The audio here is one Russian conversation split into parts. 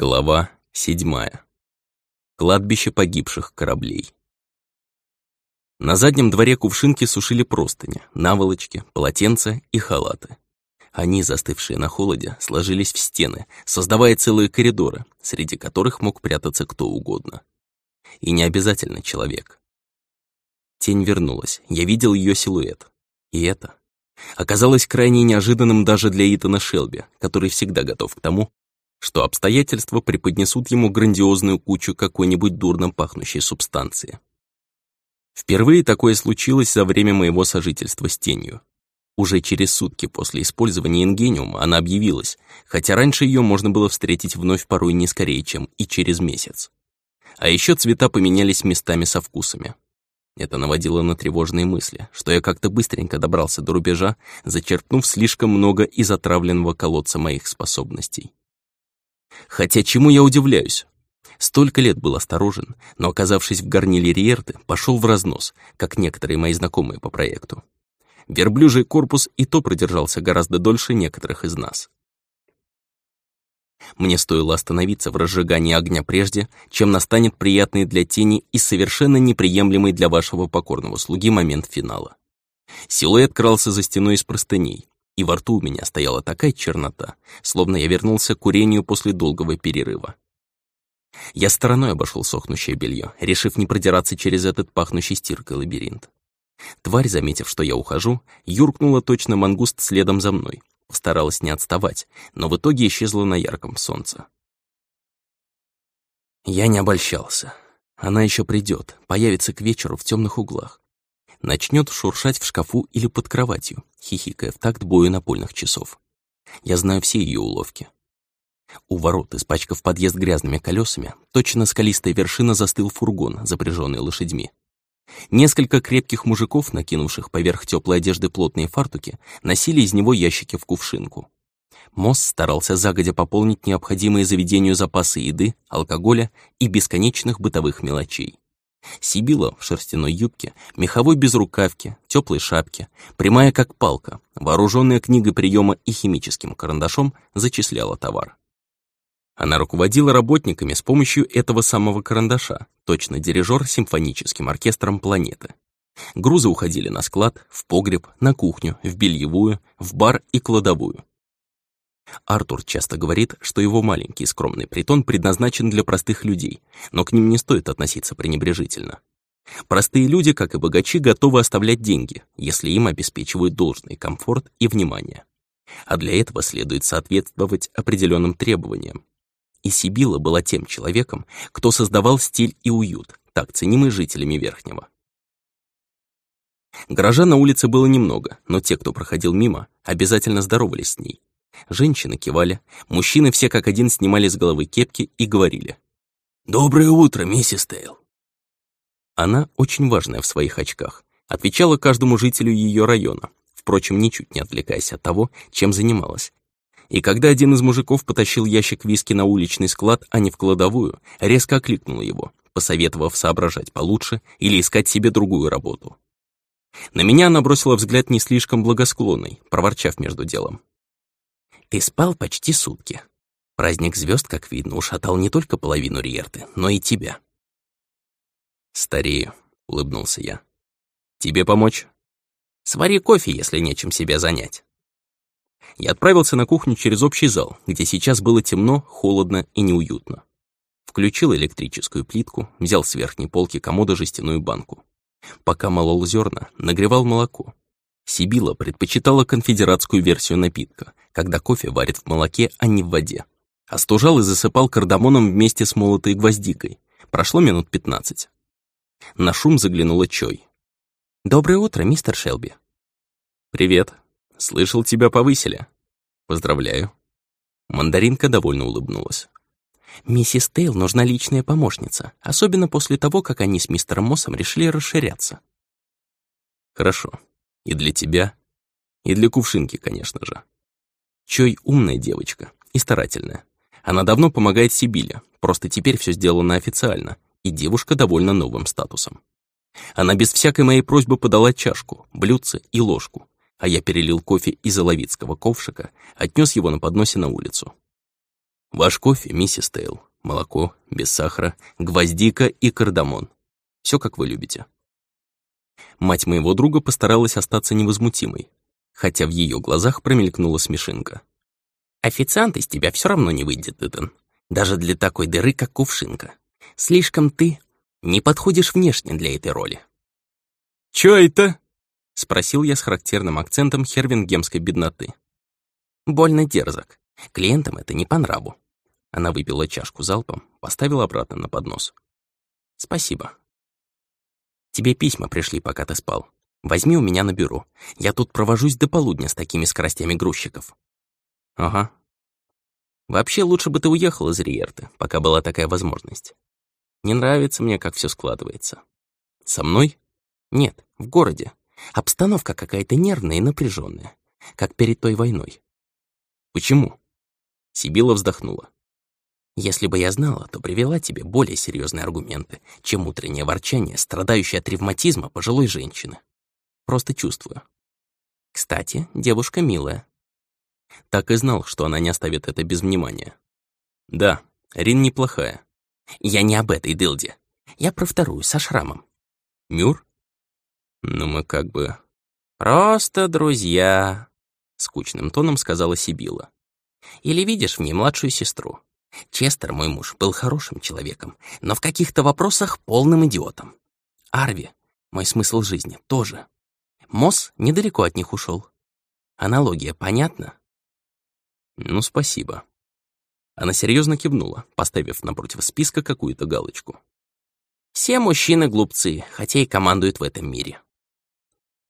Глава седьмая. Кладбище погибших кораблей. На заднем дворе кувшинки сушили простыни, наволочки, полотенца и халаты. Они, застывшие на холоде, сложились в стены, создавая целые коридоры, среди которых мог прятаться кто угодно. И не обязательно человек. Тень вернулась, я видел ее силуэт. И это оказалось крайне неожиданным даже для Итана Шелби, который всегда готов к тому, что обстоятельства преподнесут ему грандиозную кучу какой-нибудь дурно пахнущей субстанции. Впервые такое случилось за время моего сожительства с тенью. Уже через сутки после использования ингениума она объявилась, хотя раньше ее можно было встретить вновь порой не скорее, чем и через месяц. А еще цвета поменялись местами со вкусами. Это наводило на тревожные мысли, что я как-то быстренько добрался до рубежа, зачерпнув слишком много из отравленного колодца моих способностей. Хотя чему я удивляюсь? Столько лет был осторожен, но, оказавшись в горниле Риерты, пошел в разнос, как некоторые мои знакомые по проекту. Верблюжий корпус и то продержался гораздо дольше некоторых из нас. Мне стоило остановиться в разжигании огня прежде, чем настанет приятный для тени и совершенно неприемлемый для вашего покорного слуги момент финала. Силуэт крался за стеной из простыней, и во рту у меня стояла такая чернота, словно я вернулся к курению после долгого перерыва. Я стороной обошел сохнущее белье, решив не продираться через этот пахнущий стиркой лабиринт. Тварь, заметив, что я ухожу, юркнула точно мангуст следом за мной, старалась не отставать, но в итоге исчезла на ярком солнце. Я не обольщался. Она еще придет, появится к вечеру в темных углах начнет шуршать в шкафу или под кроватью, хихикая в такт бою напольных часов. Я знаю все ее уловки. У ворот, испачкав подъезд грязными колесами, точно скалистая вершина застыл фургон, запряженный лошадьми. Несколько крепких мужиков, накинувших поверх теплой одежды плотные фартуки, носили из него ящики в кувшинку. Мосс старался загодя пополнить необходимые заведению запасы еды, алкоголя и бесконечных бытовых мелочей. Сибила в шерстяной юбке, меховой безрукавке, теплой шапке, прямая как палка, вооруженная книгой приема и химическим карандашом, зачисляла товар. Она руководила работниками с помощью этого самого карандаша, точно дирижер симфоническим оркестром планеты. Грузы уходили на склад, в погреб, на кухню, в бельевую, в бар и кладовую. Артур часто говорит, что его маленький скромный притон предназначен для простых людей, но к ним не стоит относиться пренебрежительно. Простые люди, как и богачи, готовы оставлять деньги, если им обеспечивают должный комфорт и внимание. А для этого следует соответствовать определенным требованиям. И Сибила была тем человеком, кто создавал стиль и уют, так ценимый жителями Верхнего. Горожан на улице было немного, но те, кто проходил мимо, обязательно здоровались с ней, Женщины кивали, мужчины все как один снимали с головы кепки и говорили. «Доброе утро, миссис Тейл». Она, очень важная в своих очках, отвечала каждому жителю ее района, впрочем, ничуть не отвлекаясь от того, чем занималась. И когда один из мужиков потащил ящик виски на уличный склад, а не в кладовую, резко окликнула его, посоветовав соображать получше или искать себе другую работу. На меня она бросила взгляд не слишком благосклонный, проворчав между делом. Ты спал почти сутки. Праздник звезд, как видно, ушатал не только половину Риерты, но и тебя. «Старею», — улыбнулся я. «Тебе помочь?» «Свари кофе, если нечем себя занять». Я отправился на кухню через общий зал, где сейчас было темно, холодно и неуютно. Включил электрическую плитку, взял с верхней полки комода жестяную банку. Пока молол зерна, нагревал молоко. Сибила предпочитала конфедератскую версию напитка, когда кофе варит в молоке, а не в воде. Остужал и засыпал кардамоном вместе с молотой гвоздикой. Прошло минут пятнадцать. На шум заглянула Чой. «Доброе утро, мистер Шелби». «Привет. Слышал, тебя повысили. Поздравляю». Мандаринка довольно улыбнулась. «Миссис Тейл нужна личная помощница, особенно после того, как они с мистером Моссом решили расширяться». «Хорошо. И для тебя, и для кувшинки, конечно же. Чой умная девочка и старательная. Она давно помогает Сибиле, просто теперь все сделано официально, и девушка довольна новым статусом. Она без всякой моей просьбы подала чашку, блюдце и ложку, а я перелил кофе из оловицкого ковшика, отнес его на подносе на улицу. Ваш кофе, миссис Тейл, молоко, без сахара, гвоздика и кардамон. Все как вы любите. Мать моего друга постаралась остаться невозмутимой, хотя в ее глазах промелькнула смешинка. «Официант из тебя все равно не выйдет, Итан. Даже для такой дыры, как кувшинка. Слишком ты не подходишь внешне для этой роли». «Чё это?» — спросил я с характерным акцентом хервингемской бедноты. «Больно дерзок. Клиентам это не по нраву». Она выпила чашку залпом, поставила обратно на поднос. «Спасибо. Тебе письма пришли, пока ты спал. Возьми у меня на бюро. Я тут провожусь до полудня с такими скоростями грузчиков». «Ага». «Вообще, лучше бы ты уехал из Риерты, пока была такая возможность. Не нравится мне, как все складывается. Со мной? Нет, в городе. Обстановка какая-то нервная и напряженная, как перед той войной. Почему? Сибила вздохнула. Если бы я знала, то привела тебе более серьезные аргументы, чем утреннее ворчание, страдающее от ревматизма пожилой женщины. Просто чувствую. Кстати, девушка милая. Так и знал, что она не оставит это без внимания. Да, Рин неплохая. Я не об этой дылде. Я про вторую, со шрамом. Мюр? Ну, мы как бы... Просто друзья, — скучным тоном сказала Сибила. Или видишь в ней младшую сестру. Честер, мой муж, был хорошим человеком, но в каких-то вопросах полным идиотом. Арви, мой смысл жизни, тоже. Мосс недалеко от них ушел. Аналогия понятна? Ну, спасибо. Она серьезно кивнула, поставив напротив списка какую-то галочку. Все мужчины глупцы, хотя и командуют в этом мире.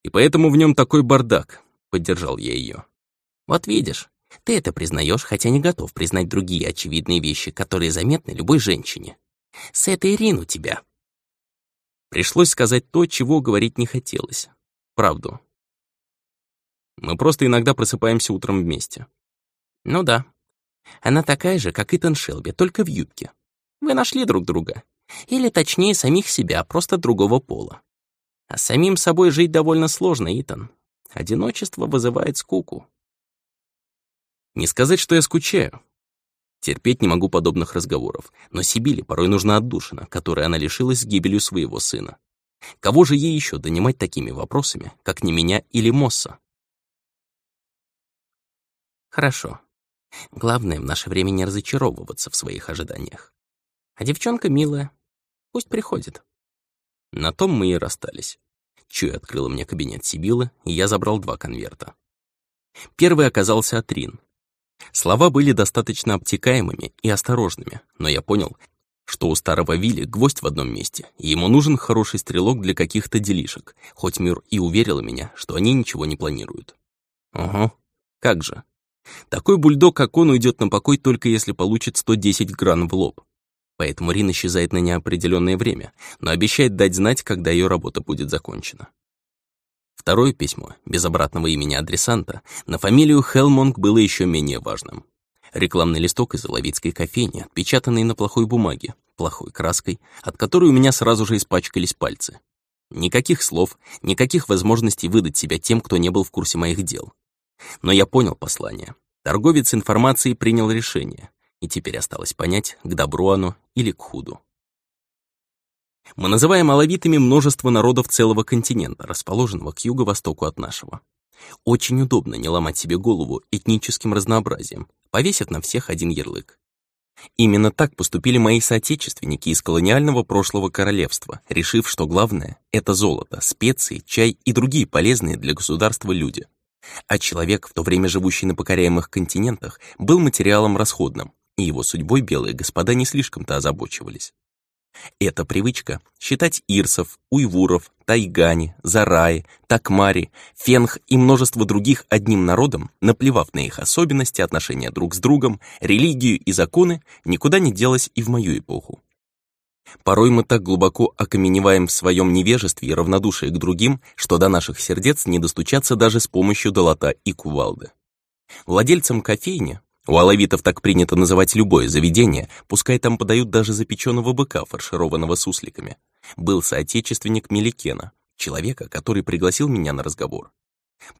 И поэтому в нем такой бардак, поддержал я ее. Вот видишь, ты это признаешь, хотя не готов признать другие очевидные вещи, которые заметны любой женщине. С этой Ирин у тебя. Пришлось сказать то, чего говорить не хотелось. Правду. Мы просто иногда просыпаемся утром вместе. Ну да. Она такая же, как Итан Шелби, только в юбке. Вы нашли друг друга. Или, точнее, самих себя, просто другого пола. А самим собой жить довольно сложно, Итан. Одиночество вызывает скуку. Не сказать, что я скучаю. Терпеть не могу подобных разговоров, но Сибили порой нужна отдушина, которой она лишилась с гибелью своего сына. Кого же ей еще донимать такими вопросами, как не меня или Мосса? Хорошо. Главное в наше время не разочаровываться в своих ожиданиях. А девчонка милая. Пусть приходит. На том мы и расстались. Чуй открыла мне кабинет Сибилы, и я забрал два конверта. Первый оказался от Рин, Слова были достаточно обтекаемыми и осторожными, но я понял, что у старого Вилли гвоздь в одном месте, и ему нужен хороший стрелок для каких-то делишек, хоть Мюр и уверила меня, что они ничего не планируют. Ого, как же. Такой бульдог, как он, уйдет на покой только если получит 110 гран в лоб. Поэтому Рин исчезает на неопределенное время, но обещает дать знать, когда ее работа будет закончена. Второе письмо, без обратного имени адресанта, на фамилию Хелмонг было еще менее важным. Рекламный листок из Оловицкой кофейни, отпечатанный на плохой бумаге, плохой краской, от которой у меня сразу же испачкались пальцы. Никаких слов, никаких возможностей выдать себя тем, кто не был в курсе моих дел. Но я понял послание. Торговец информацией принял решение, и теперь осталось понять, к добру оно или к худу. Мы называем алавитами множество народов целого континента, расположенного к юго-востоку от нашего. Очень удобно не ломать себе голову этническим разнообразием, повесят на всех один ярлык. Именно так поступили мои соотечественники из колониального прошлого королевства, решив, что главное — это золото, специи, чай и другие полезные для государства люди. А человек, в то время живущий на покоряемых континентах, был материалом расходным, и его судьбой белые господа не слишком-то озабочивались. Эта привычка считать ирсов, уйвуров, тайгани, зараи, такмари, фенх и множество других одним народом, наплевав на их особенности, отношения друг с другом, религию и законы, никуда не делась и в мою эпоху. Порой мы так глубоко окаменеваем в своем невежестве и равнодушии к другим, что до наших сердец не достучаться даже с помощью долота и кувалды. Владельцам кофейни, у алавитов так принято называть любое заведение, пускай там подают даже запеченного быка, фаршированного сусликами. Был соотечественник Меликена, человека, который пригласил меня на разговор.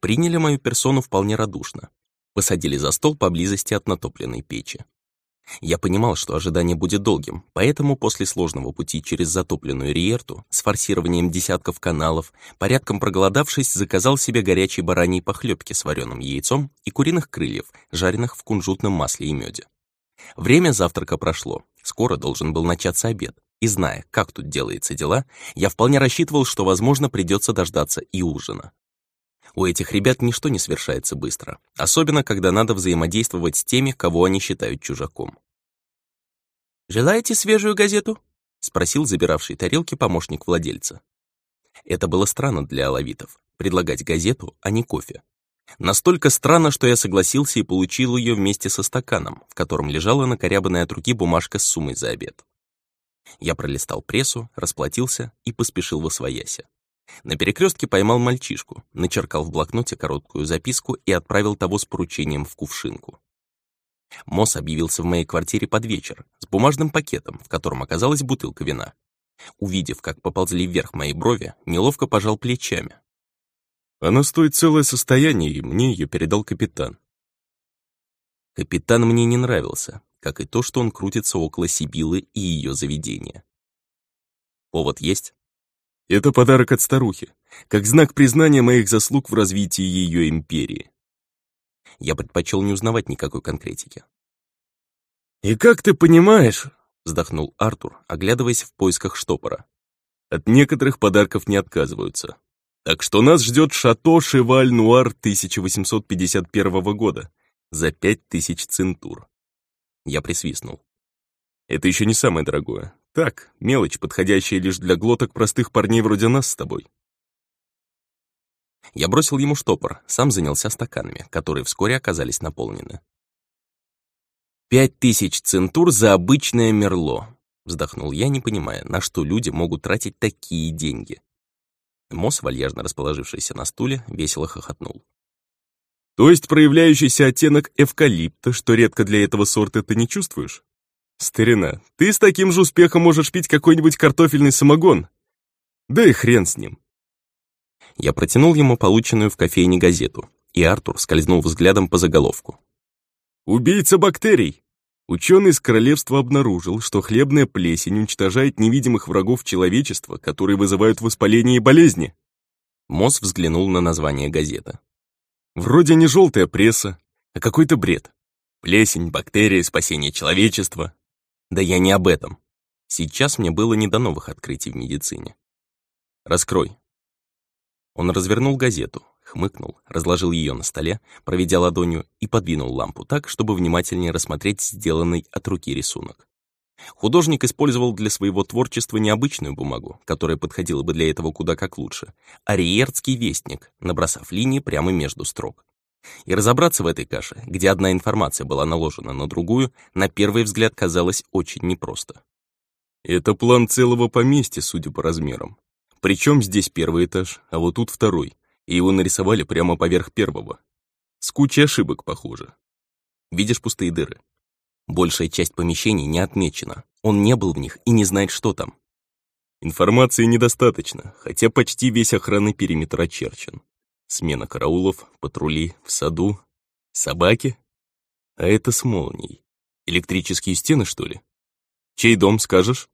Приняли мою персону вполне радушно. Посадили за стол поблизости от натопленной печи. Я понимал, что ожидание будет долгим, поэтому после сложного пути через затопленную Риерту с форсированием десятков каналов, порядком проголодавшись, заказал себе горячей бараньей похлебки с вареным яйцом и куриных крыльев, жареных в кунжутном масле и меде. Время завтрака прошло, скоро должен был начаться обед, и зная, как тут делается дела, я вполне рассчитывал, что, возможно, придется дождаться и ужина. У этих ребят ничто не совершается быстро, особенно когда надо взаимодействовать с теми, кого они считают чужаком. «Желаете свежую газету?» — спросил забиравший тарелки помощник владельца. Это было странно для алавитов — предлагать газету, а не кофе. Настолько странно, что я согласился и получил ее вместе со стаканом, в котором лежала накорябанная от руки бумажка с суммой за обед. Я пролистал прессу, расплатился и поспешил в освояся. На перекрестке поймал мальчишку, начеркал в блокноте короткую записку и отправил того с поручением в кувшинку. Мосс объявился в моей квартире под вечер с бумажным пакетом, в котором оказалась бутылка вина. Увидев, как поползли вверх мои брови, неловко пожал плечами. «Она стоит целое состояние, и мне ее передал капитан». Капитан мне не нравился, как и то, что он крутится около Сибилы и ее заведения. Повод есть? Это подарок от старухи, как знак признания моих заслуг в развитии ее империи. Я предпочел не узнавать никакой конкретики. «И как ты понимаешь», — вздохнул Артур, оглядываясь в поисках штопора, «от некоторых подарков не отказываются. Так что нас ждет шато Шеваль-Нуар 1851 года за пять тысяч центур». Я присвистнул. «Это еще не самое дорогое. Так, мелочь, подходящая лишь для глоток простых парней вроде нас с тобой. Я бросил ему штопор, сам занялся стаканами, которые вскоре оказались наполнены. «Пять тысяч центур за обычное мерло», — вздохнул я, не понимая, на что люди могут тратить такие деньги. Мосс, вальяжно расположившийся на стуле, весело хохотнул. «То есть проявляющийся оттенок эвкалипта, что редко для этого сорта, ты не чувствуешь?» «Старина, ты с таким же успехом можешь пить какой-нибудь картофельный самогон. Да и хрен с ним». Я протянул ему полученную в кофейне газету, и Артур скользнул взглядом по заголовку. «Убийца бактерий!» Ученый из королевства обнаружил, что хлебная плесень уничтожает невидимых врагов человечества, которые вызывают воспаление и болезни. Мосс взглянул на название газеты. Вроде не желтая пресса, а какой-то бред. Плесень, бактерии, спасение человечества. Да я не об этом. Сейчас мне было не до новых открытий в медицине. Раскрой. Он развернул газету, хмыкнул, разложил ее на столе, проведя ладонью, и подвинул лампу так, чтобы внимательнее рассмотреть сделанный от руки рисунок. Художник использовал для своего творчества необычную бумагу, которая подходила бы для этого куда как лучше, а вестник, набросав линии прямо между строк. И разобраться в этой каше, где одна информация была наложена на другую, на первый взгляд казалось очень непросто. Это план целого поместья, судя по размерам. Причем здесь первый этаж, а вот тут второй, и его нарисовали прямо поверх первого. С кучей ошибок, похоже. Видишь пустые дыры? Большая часть помещений не отмечена. Он не был в них и не знает, что там. Информации недостаточно, хотя почти весь охранный периметр очерчен. Смена караулов, патрули, в саду. Собаки? А это с молнией. Электрические стены, что ли? Чей дом, скажешь?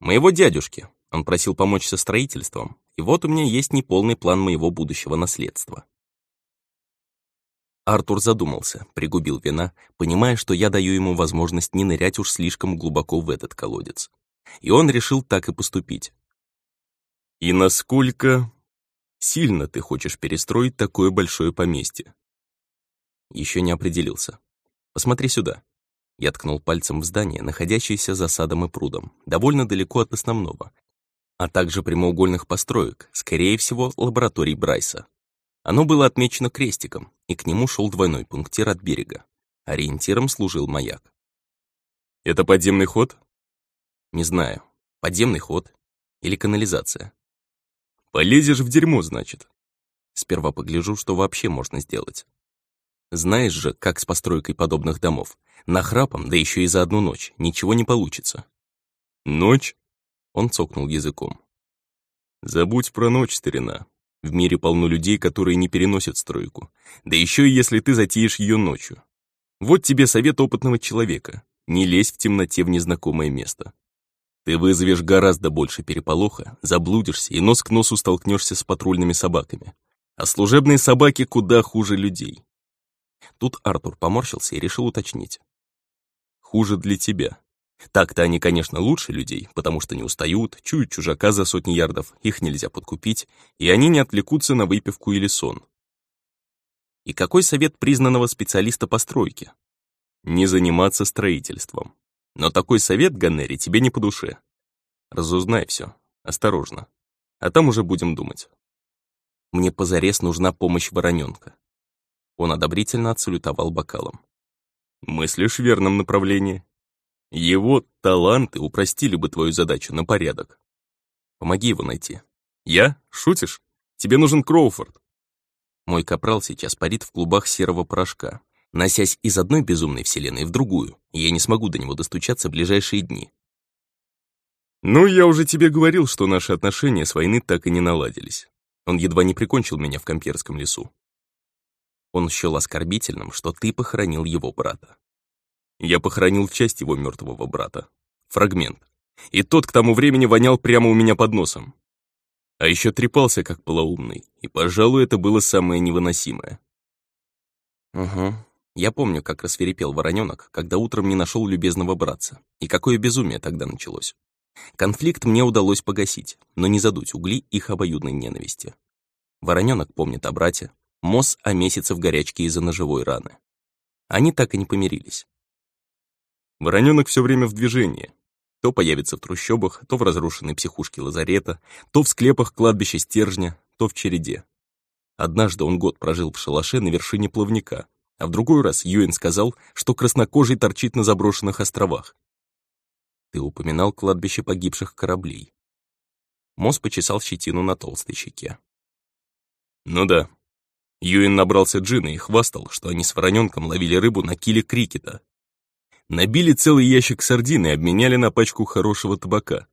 Моего дядюшки. Он просил помочь со строительством, и вот у меня есть неполный план моего будущего наследства. Артур задумался, пригубил вина, понимая, что я даю ему возможность не нырять уж слишком глубоко в этот колодец. И он решил так и поступить. «И насколько Сильно ты хочешь перестроить такое большое поместье. Еще не определился. Посмотри сюда. Я ткнул пальцем в здание, находящееся за садом и прудом, довольно далеко от основного, а также прямоугольных построек, скорее всего, лабораторий Брайса. Оно было отмечено крестиком, и к нему шел двойной пунктир от берега. Ориентиром служил маяк. «Это подземный ход?» «Не знаю. Подземный ход или канализация. Полезешь в дерьмо, значит. Сперва погляжу, что вообще можно сделать. Знаешь же, как с постройкой подобных домов. Нахрапом, да еще и за одну ночь, ничего не получится. Ночь? Он цокнул языком. Забудь про ночь, старина. В мире полно людей, которые не переносят стройку. Да еще и если ты затеешь ее ночью. Вот тебе совет опытного человека. не лезь в темноте в незнакомое место. Ты вызовешь гораздо больше переполоха, заблудишься и нос к носу столкнешься с патрульными собаками. А служебные собаки куда хуже людей. Тут Артур поморщился и решил уточнить. Хуже для тебя. Так-то они, конечно, лучше людей, потому что не устают, чуют чужака за сотни ярдов, их нельзя подкупить, и они не отвлекутся на выпивку или сон. И какой совет признанного специалиста по стройке? Не заниматься строительством. Но такой совет, Ганнери, тебе не по душе. Разузнай все, осторожно. А там уже будем думать. Мне позарез нужна помощь вороненка. Он одобрительно отсалютовал бокалом. Мыслишь в верном направлении. Его таланты упростили бы твою задачу на порядок. Помоги его найти. Я? Шутишь? Тебе нужен Кроуфорд. Мой капрал сейчас парит в клубах серого порошка, носясь из одной безумной вселенной в другую, и я не смогу до него достучаться в ближайшие дни. Ну, я уже тебе говорил, что наши отношения с войны так и не наладились. Он едва не прикончил меня в Камперском лесу. Он счел оскорбительным, что ты похоронил его брата. Я похоронил часть его мертвого брата. Фрагмент. И тот к тому времени вонял прямо у меня под носом. А еще трепался, как полоумный, и, пожалуй, это было самое невыносимое. Угу. Я помню, как рассверепел вороненок, когда утром не нашел любезного братца, и какое безумие тогда началось. Конфликт мне удалось погасить, но не задуть угли их обоюдной ненависти. Вороненок помнит о брате, Мосс о месяце в горячке из-за ножевой раны. Они так и не помирились. Вороненок все время в движении. То появится в трущобах, то в разрушенной психушке лазарета, то в склепах кладбища стержня, то в череде. Однажды он год прожил в шалаше на вершине плавника, а в другой раз Юэн сказал, что краснокожий торчит на заброшенных островах. Ты упоминал кладбище погибших кораблей. Мосс почесал щетину на толстой щеке. Ну да. Юэн набрался джина и хвастал, что они с вороненком ловили рыбу на киле крикета, Набили целый ящик сардин и обменяли на пачку хорошего табака.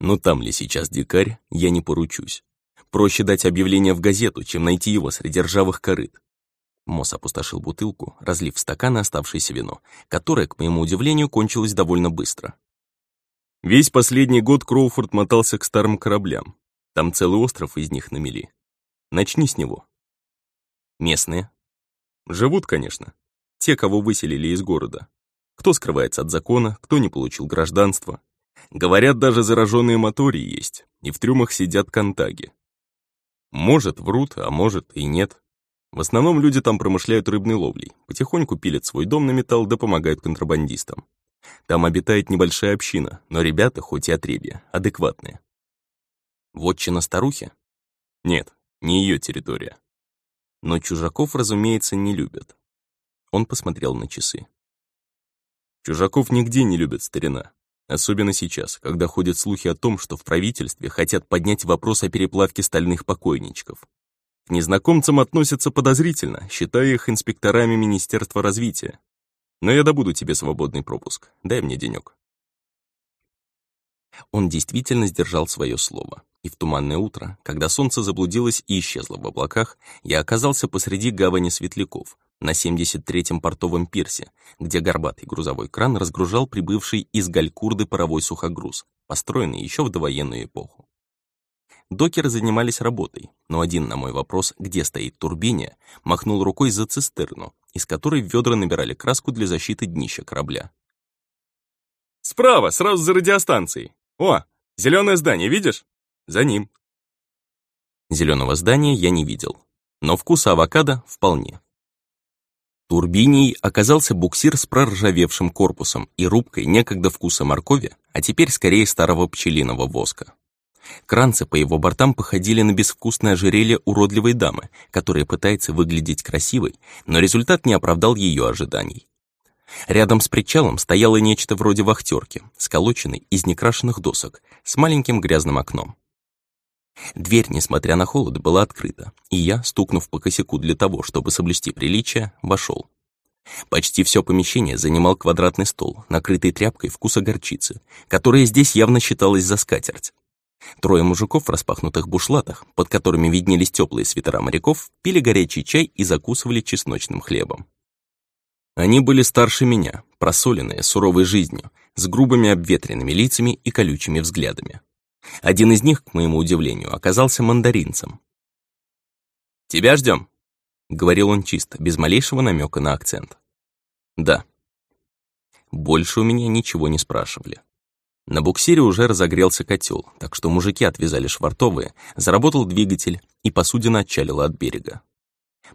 Но там ли сейчас дикарь, я не поручусь. Проще дать объявление в газету, чем найти его среди ржавых корыт. Мосс опустошил бутылку, разлив в стакан оставшееся вино, которое, к моему удивлению, кончилось довольно быстро. Весь последний год Кроуфорд мотался к старым кораблям. Там целый остров из них намели. Начни с него. Местные. Живут, конечно. Те, кого выселили из города. Кто скрывается от закона, кто не получил гражданство. Говорят, даже зараженные мотории есть, и в трюмах сидят контаги. Может, врут, а может и нет. В основном люди там промышляют рыбной ловлей, потихоньку пилят свой дом на металл да помогают контрабандистам. Там обитает небольшая община, но ребята, хоть и отребья, адекватные. Вотчина старухи? Нет, не ее территория. Но чужаков, разумеется, не любят. Он посмотрел на часы. Чужаков нигде не любят старина. Особенно сейчас, когда ходят слухи о том, что в правительстве хотят поднять вопрос о переплавке стальных покойничков. К незнакомцам относятся подозрительно, считая их инспекторами Министерства развития. Но я добуду тебе свободный пропуск. Дай мне денек. Он действительно сдержал свое слово. И в туманное утро, когда солнце заблудилось и исчезло в облаках, я оказался посреди гавани светляков, на 73-м портовом пирсе, где горбатый грузовой кран разгружал прибывший из Галькурды паровой сухогруз, построенный еще в довоенную эпоху. Докеры занимались работой, но один на мой вопрос, где стоит турбиня, махнул рукой за цистерну, из которой ведра набирали краску для защиты днища корабля. «Справа, сразу за радиостанцией! О, зеленое здание, видишь? За ним!» Зеленого здания я не видел, но вкуса авокадо вполне. Турбиней оказался буксир с проржавевшим корпусом и рубкой некогда вкуса моркови, а теперь скорее старого пчелиного воска. Кранцы по его бортам походили на безвкусное ожерелье уродливой дамы, которая пытается выглядеть красивой, но результат не оправдал ее ожиданий. Рядом с причалом стояло нечто вроде вахтерки, сколоченной из некрашенных досок, с маленьким грязным окном. Дверь, несмотря на холод, была открыта, и я, стукнув по косяку для того, чтобы соблюсти приличие, вошел. Почти все помещение занимал квадратный стол, накрытый тряпкой вкуса горчицы, которая здесь явно считалась за скатерть. Трое мужиков в распахнутых бушлатах, под которыми виднелись теплые свитера моряков, пили горячий чай и закусывали чесночным хлебом. Они были старше меня, просоленные, суровой жизнью, с грубыми обветренными лицами и колючими взглядами. Один из них, к моему удивлению, оказался мандаринцем. «Тебя ждем», — говорил он чисто, без малейшего намека на акцент. «Да». Больше у меня ничего не спрашивали. На буксире уже разогрелся котел, так что мужики отвязали швартовые, заработал двигатель, и посудина отчалила от берега.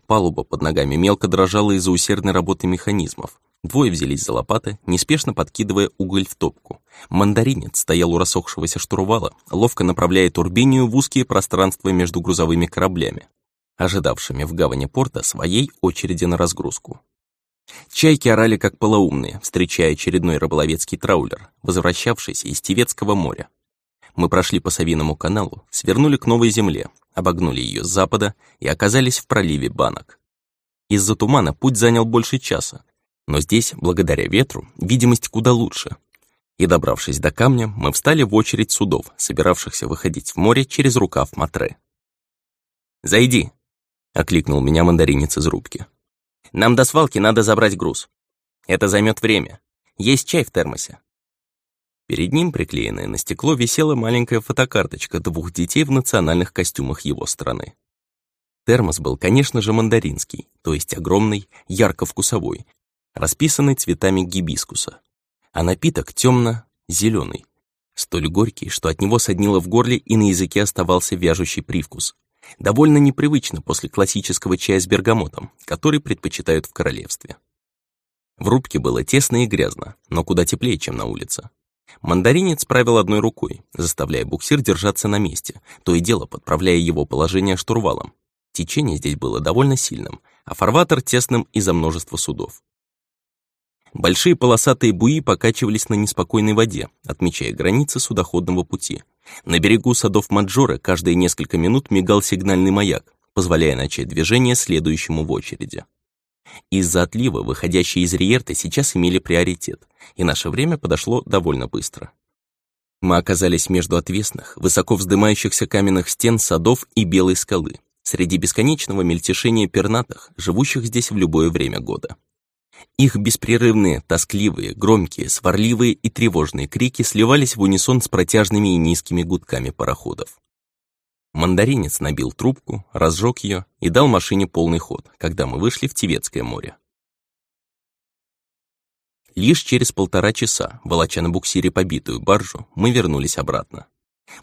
Палуба под ногами мелко дрожала из-за усердной работы механизмов. Двое взялись за лопаты, неспешно подкидывая уголь в топку. Мандаринец стоял у рассохшегося штурвала, ловко направляя турбинию в узкие пространства между грузовыми кораблями, ожидавшими в гавани порта своей очереди на разгрузку. Чайки орали как полоумные, встречая очередной рыболовецкий траулер, возвращавшийся из Тевецкого моря. Мы прошли по Савиному каналу, свернули к Новой Земле, обогнули ее с запада и оказались в проливе Банок. Из-за тумана путь занял больше часа, но здесь, благодаря ветру, видимость куда лучше. И добравшись до камня, мы встали в очередь судов, собиравшихся выходить в море через рукав Матре. «Зайди!» — окликнул меня мандаринец из рубки. «Нам до свалки надо забрать груз. Это займет время. Есть чай в термосе. Перед ним, приклеенная на стекло, висела маленькая фотокарточка двух детей в национальных костюмах его страны. Термос был, конечно же, мандаринский, то есть огромный, ярко-вкусовой, расписанный цветами гибискуса. А напиток темно-зеленый, столь горький, что от него соднило в горле и на языке оставался вяжущий привкус. Довольно непривычно после классического чая с бергамотом, который предпочитают в королевстве. В рубке было тесно и грязно, но куда теплее, чем на улице. Мандаринец правил одной рукой, заставляя буксир держаться на месте, то и дело подправляя его положение штурвалом. Течение здесь было довольно сильным, а фарватер тесным из-за множества судов. Большие полосатые буи покачивались на неспокойной воде, отмечая границы судоходного пути. На берегу садов Маджоры каждые несколько минут мигал сигнальный маяк, позволяя начать движение следующему в очереди. Из-за отлива, выходящие из Риерты, сейчас имели приоритет, и наше время подошло довольно быстро. Мы оказались между отвесных, высоко вздымающихся каменных стен садов и белой скалы, среди бесконечного мельтешения пернатых, живущих здесь в любое время года. Их беспрерывные, тоскливые, громкие, сварливые и тревожные крики сливались в унисон с протяжными и низкими гудками пароходов. Мандаринец набил трубку, разжег ее и дал машине полный ход, когда мы вышли в Тевецкое море. Лишь через полтора часа, волоча на буксире побитую баржу, мы вернулись обратно.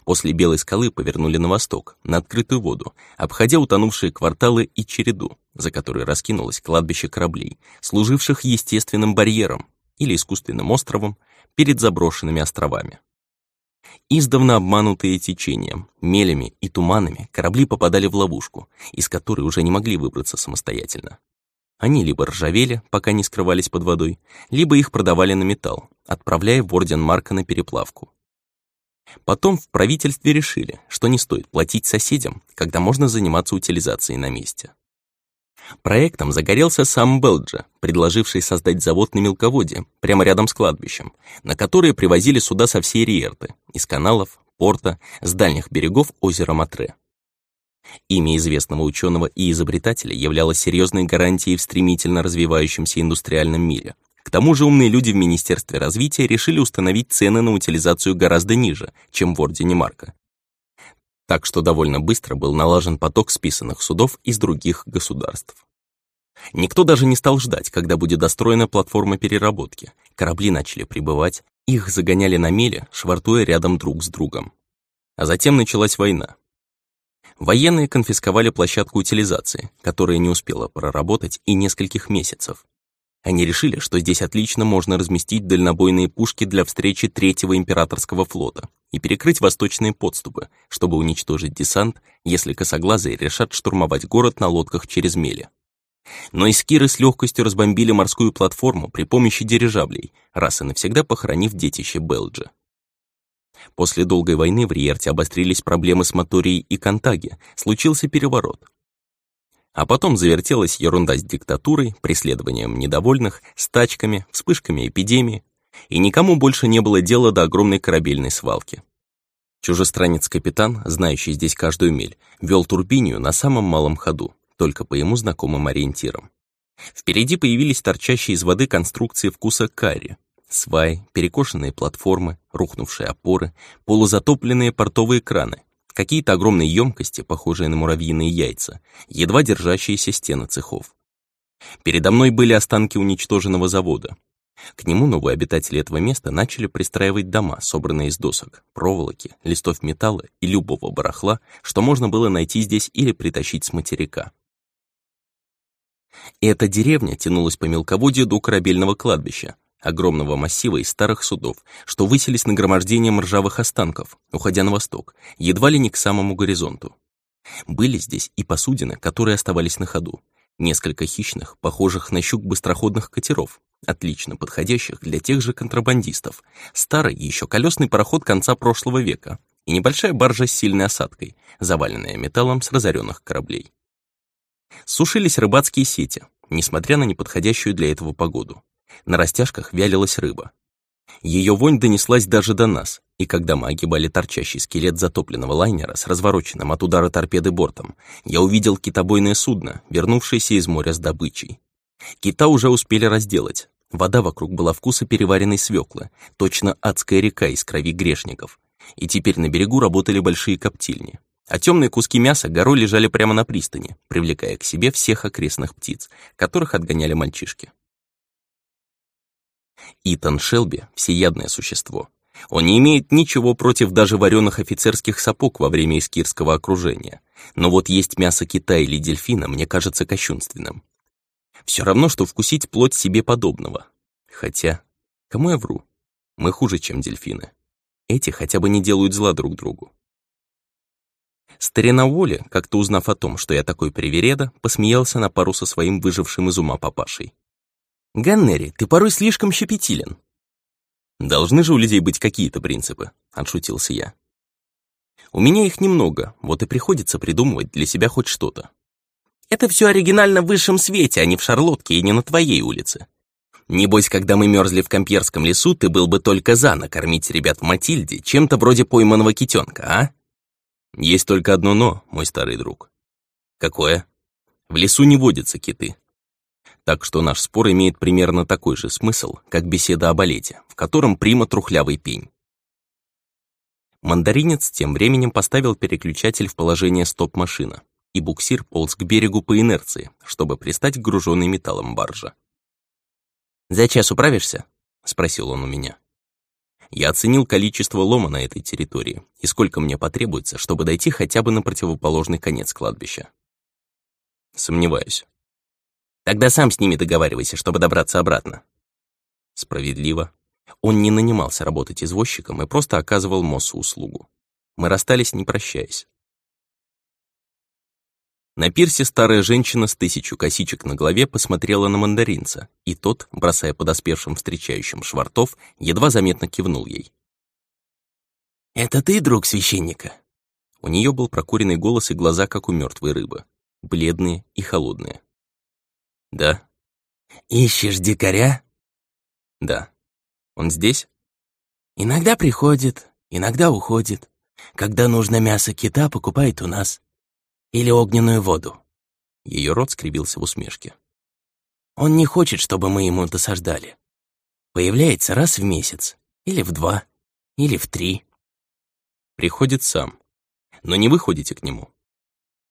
После Белой скалы повернули на восток, на открытую воду, обходя утонувшие кварталы и череду, за которой раскинулось кладбище кораблей, служивших естественным барьером или искусственным островом перед заброшенными островами. Издавна обманутые течением, мелями и туманами, корабли попадали в ловушку, из которой уже не могли выбраться самостоятельно. Они либо ржавели, пока не скрывались под водой, либо их продавали на металл, отправляя в орден Марка на переплавку. Потом в правительстве решили, что не стоит платить соседям, когда можно заниматься утилизацией на месте. Проектом загорелся сам Белджа, предложивший создать завод на мелководье, прямо рядом с кладбищем, на которое привозили суда со всей Риерты, из каналов, порта, с дальних берегов озера Матре. Имя известного ученого и изобретателя являлось серьезной гарантией в стремительно развивающемся индустриальном мире. К тому же умные люди в Министерстве развития решили установить цены на утилизацию гораздо ниже, чем в Ордене Марка, так что довольно быстро был налажен поток списанных судов из других государств. Никто даже не стал ждать, когда будет достроена платформа переработки. Корабли начали прибывать, их загоняли на мели, швартуя рядом друг с другом. А затем началась война. Военные конфисковали площадку утилизации, которая не успела проработать и нескольких месяцев. Они решили, что здесь отлично можно разместить дальнобойные пушки для встречи Третьего императорского флота и перекрыть восточные подступы, чтобы уничтожить десант, если косоглазые решат штурмовать город на лодках через мели. Но эскиры с легкостью разбомбили морскую платформу при помощи дирижаблей, раз и навсегда похоронив детище Белджа. После долгой войны в Риерте обострились проблемы с Моторией и Контаги, случился переворот, а потом завертелась ерунда с диктатурой, преследованием недовольных, стачками, вспышками эпидемии, и никому больше не было дела до огромной корабельной свалки. Чужестранец-капитан, знающий здесь каждую мель, вел турбинию на самом малом ходу, только по ему знакомым ориентирам. Впереди появились торчащие из воды конструкции вкуса карри. Сваи, перекошенные платформы, рухнувшие опоры, полузатопленные портовые краны, какие-то огромные емкости, похожие на муравьиные яйца, едва держащиеся стены цехов. Передо мной были останки уничтоженного завода. К нему новые обитатели этого места начали пристраивать дома, собранные из досок, проволоки, листов металла и любого барахла, что можно было найти здесь или притащить с материка. Эта деревня тянулась по мелководью до корабельного кладбища, огромного массива из старых судов, что высились нагромождением ржавых останков, уходя на восток, едва ли не к самому горизонту. Были здесь и посудины, которые оставались на ходу. Несколько хищных, похожих на щук быстроходных катеров, отлично подходящих для тех же контрабандистов, старый еще колесный пароход конца прошлого века и небольшая баржа с сильной осадкой, заваленная металлом с разоренных кораблей. Сушились рыбацкие сети, несмотря на неподходящую для этого погоду. На растяжках вялилась рыба. Ее вонь донеслась даже до нас, и когда мы огибали торчащий скелет затопленного лайнера с развороченным от удара торпеды бортом, я увидел китобойное судно, вернувшееся из моря с добычей. Кита уже успели разделать. Вода вокруг была вкуса переваренной свеклы, точно адская река из крови грешников. И теперь на берегу работали большие коптильни. А темные куски мяса горой лежали прямо на пристани, привлекая к себе всех окрестных птиц, которых отгоняли мальчишки. Итан Шелби — всеядное существо. Он не имеет ничего против даже вареных офицерских сапог во время искирского окружения. Но вот есть мясо кита или дельфина мне кажется кощунственным. Все равно, что вкусить плоть себе подобного. Хотя, кому я вру? Мы хуже, чем дельфины. Эти хотя бы не делают зла друг другу. Старина Воли, как-то узнав о том, что я такой привереда, посмеялся на пару со своим выжившим из ума папашей. «Ганнери, ты порой слишком щепетилен». «Должны же у людей быть какие-то принципы», — отшутился я. «У меня их немного, вот и приходится придумывать для себя хоть что-то. Это все оригинально в высшем свете, а не в Шарлотке и не на твоей улице. Небось, когда мы мерзли в Кампьерском лесу, ты был бы только за накормить ребят в Матильде чем-то вроде пойманного китенка, а? Есть только одно «но», мой старый друг. Какое? В лесу не водятся киты. Так что наш спор имеет примерно такой же смысл, как беседа о балете, в котором прима трухлявый пень. Мандаринец тем временем поставил переключатель в положение стоп-машина, и буксир полз к берегу по инерции, чтобы пристать к груженной металлом баржа. «За час управишься?» — спросил он у меня. Я оценил количество лома на этой территории и сколько мне потребуется, чтобы дойти хотя бы на противоположный конец кладбища. Сомневаюсь. Тогда сам с ними договаривайся, чтобы добраться обратно. Справедливо. Он не нанимался работать извозчиком и просто оказывал Моссу услугу. Мы расстались, не прощаясь. На пирсе старая женщина с тысячу косичек на голове посмотрела на мандаринца, и тот, бросая подоспевшим встречающим швартов, едва заметно кивнул ей. «Это ты, друг священника?» У нее был прокуренный голос и глаза, как у мертвой рыбы, бледные и холодные. «Да». «Ищешь дикаря?» «Да». «Он здесь?» «Иногда приходит, иногда уходит. Когда нужно мясо кита, покупает у нас. Или огненную воду». Ее рот скривился в усмешке. «Он не хочет, чтобы мы ему досаждали. Появляется раз в месяц, или в два, или в три». «Приходит сам. Но не выходите к нему».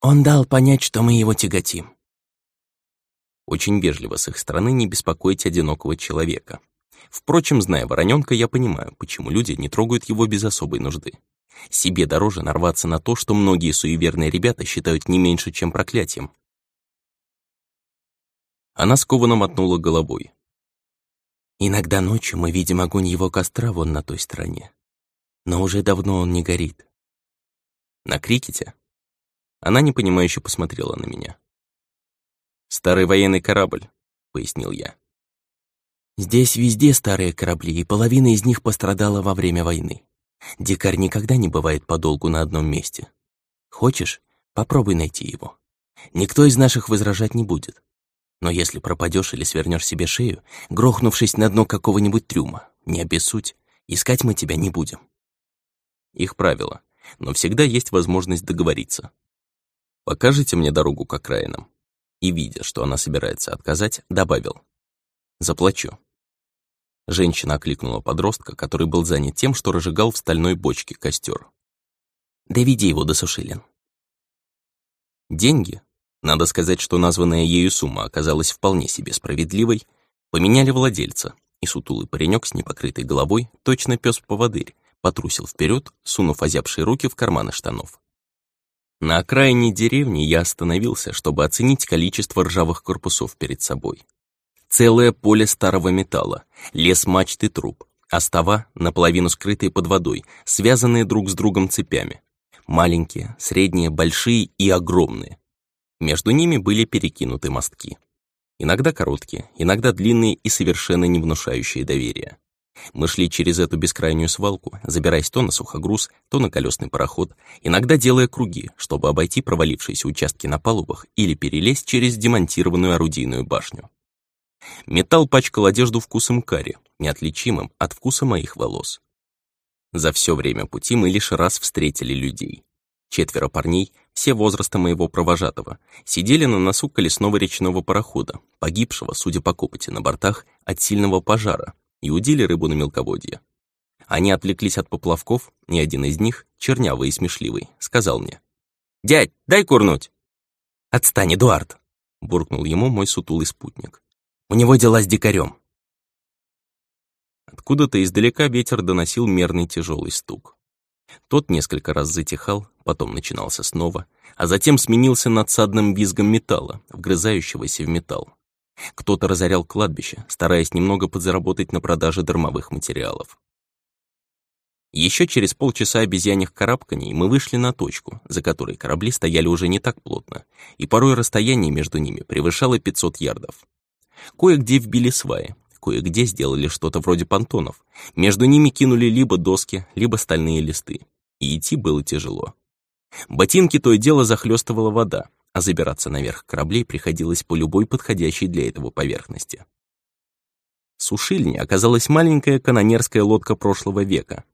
«Он дал понять, что мы его тяготим». Очень вежливо с их стороны не беспокоить одинокого человека. Впрочем, зная вороненка, я понимаю, почему люди не трогают его без особой нужды. Себе дороже нарваться на то, что многие суеверные ребята считают не меньше, чем проклятием. Она скованно мотнула головой. Иногда ночью мы видим огонь его костра вон на той стороне. Но уже давно он не горит. На крикете? Она непонимающе посмотрела на меня. «Старый военный корабль», — пояснил я. «Здесь везде старые корабли, и половина из них пострадала во время войны. Дикарь никогда не бывает подолгу на одном месте. Хочешь, попробуй найти его. Никто из наших возражать не будет. Но если пропадешь или свернешь себе шею, грохнувшись на дно какого-нибудь трюма, не обессудь, искать мы тебя не будем. Их правило, но всегда есть возможность договориться. Покажите мне дорогу к окраинам. И, видя, что она собирается отказать, добавил. «Заплачу». Женщина окликнула подростка, который был занят тем, что разжигал в стальной бочке костер. «Доведи его до сушилин». Деньги, надо сказать, что названная ею сумма оказалась вполне себе справедливой, поменяли владельца, и сутулый паренек с непокрытой головой, точно пес-поводырь, потрусил вперед, сунув озябшие руки в карманы штанов. На окраине деревни я остановился, чтобы оценить количество ржавых корпусов перед собой. Целое поле старого металла, лес мачты труб, остова, наполовину скрытые под водой, связанные друг с другом цепями. Маленькие, средние, большие и огромные. Между ними были перекинуты мостки. Иногда короткие, иногда длинные и совершенно не внушающие доверия. Мы шли через эту бескрайнюю свалку, забираясь то на сухогруз, то на колесный пароход, иногда делая круги, чтобы обойти провалившиеся участки на палубах или перелезть через демонтированную орудийную башню. Металл пачкал одежду вкусом карри, неотличимым от вкуса моих волос. За все время пути мы лишь раз встретили людей. Четверо парней, все возраста моего провожатого, сидели на носу колесного речного парохода, погибшего, судя по копоти на бортах, от сильного пожара, и удили рыбу на мелководье. Они отвлеклись от поплавков, и один из них, чернявый и смешливый, сказал мне. «Дядь, дай курнуть!» «Отстань, Эдуард!» — буркнул ему мой сутулый спутник. «У него дела с дикарем!» Откуда-то издалека ветер доносил мерный тяжелый стук. Тот несколько раз затихал, потом начинался снова, а затем сменился надсадным визгом металла, вгрызающегося в металл. Кто-то разорял кладбище, стараясь немного подзаработать на продаже дармовых материалов. Еще через полчаса обезьяньих карабканий мы вышли на точку, за которой корабли стояли уже не так плотно, и порой расстояние между ними превышало 500 ярдов. Кое-где вбили сваи, кое-где сделали что-то вроде понтонов. Между ними кинули либо доски, либо стальные листы. И идти было тяжело. Ботинки то и дело захлестывала вода, а забираться наверх кораблей приходилось по любой подходящей для этого поверхности. Сушильня оказалась маленькая канонерская лодка прошлого века.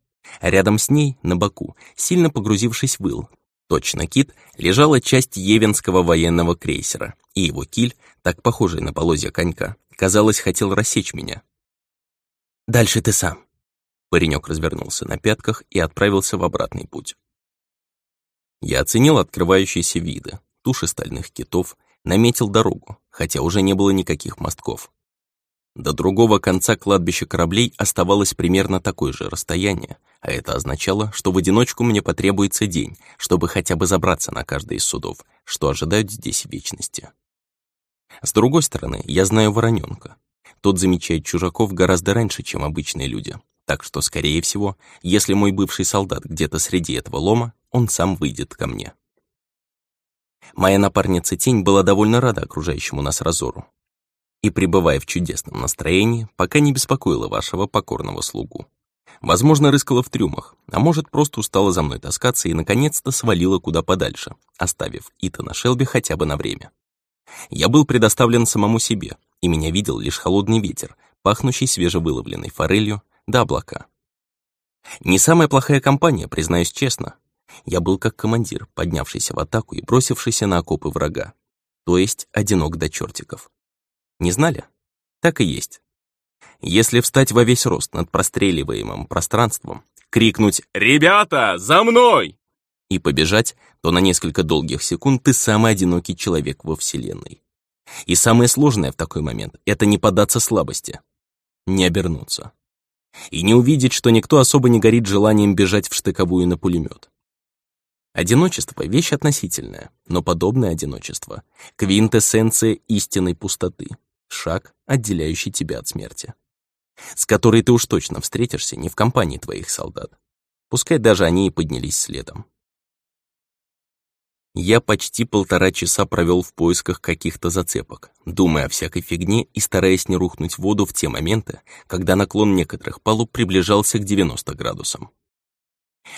Рядом с ней, на боку, сильно погрузившись в ил, точно кит, лежала часть Евенского военного крейсера, и его киль, так похожий на полозья конька, казалось, хотел рассечь меня. «Дальше ты сам». Паренек развернулся на пятках и отправился в обратный путь. Я оценил открывающиеся виды, туши стальных китов, наметил дорогу, хотя уже не было никаких мостков. До другого конца кладбища кораблей оставалось примерно такое же расстояние, а это означало, что в одиночку мне потребуется день, чтобы хотя бы забраться на каждый из судов, что ожидают здесь вечности. С другой стороны, я знаю вороненка. Тот замечает чужаков гораздо раньше, чем обычные люди. Так что, скорее всего, если мой бывший солдат где-то среди этого лома, он сам выйдет ко мне. Моя напарница Тень была довольно рада окружающему нас разору. И, пребывая в чудесном настроении, пока не беспокоила вашего покорного слугу. Возможно, рыскала в трюмах, а может, просто устала за мной таскаться и, наконец-то, свалила куда подальше, оставив Итана Шелби хотя бы на время. Я был предоставлен самому себе, и меня видел лишь холодный ветер, пахнущий свежевыловленной форелью, да облака. Не самая плохая компания, признаюсь честно, я был как командир, поднявшийся в атаку и бросившийся на окопы врага. То есть одинок до чертиков. Не знали? Так и есть. Если встать во весь рост над простреливаемым пространством, крикнуть «Ребята, за мной!» и побежать, то на несколько долгих секунд ты самый одинокий человек во Вселенной. И самое сложное в такой момент — это не поддаться слабости, не обернуться. И не увидеть, что никто особо не горит желанием бежать в штыковую на пулемет. Одиночество — вещь относительная, но подобное одиночество — квинтэссенция истинной пустоты, шаг, отделяющий тебя от смерти, с которой ты уж точно встретишься не в компании твоих солдат, пускай даже они и поднялись следом. Я почти полтора часа провел в поисках каких-то зацепок, думая о всякой фигне и стараясь не рухнуть в воду в те моменты, когда наклон некоторых палуб приближался к 90 градусам.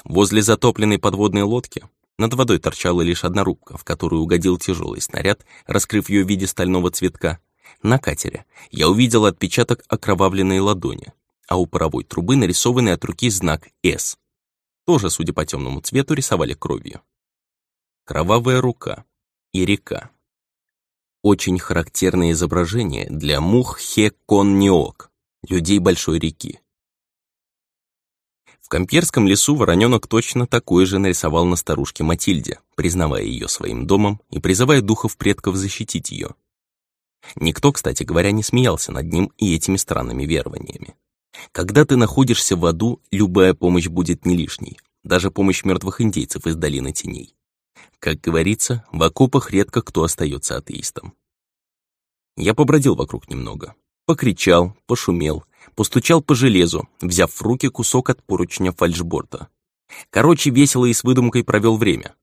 Возле затопленной подводной лодки над водой торчала лишь одна рубка, в которую угодил тяжелый снаряд, раскрыв ее в виде стального цветка. На катере я увидел отпечаток окровавленной ладони, а у паровой трубы нарисованный от руки знак «С». Тоже, судя по темному цвету, рисовали кровью. Кровавая рука и река. Очень характерное изображение для мух хеконниок, людей большой реки. В Камперском лесу вороненок точно такой же нарисовал на старушке Матильде, признавая ее своим домом и призывая духов предков защитить ее. Никто, кстати говоря, не смеялся над ним и этими странными верованиями. Когда ты находишься в аду, любая помощь будет не лишней, даже помощь мертвых индейцев из долины теней. Как говорится, в окопах редко кто остается атеистом. Я побродил вокруг немного. Покричал, пошумел, постучал по железу, взяв в руки кусок от поручня фальшборта. Короче, весело и с выдумкой провел время.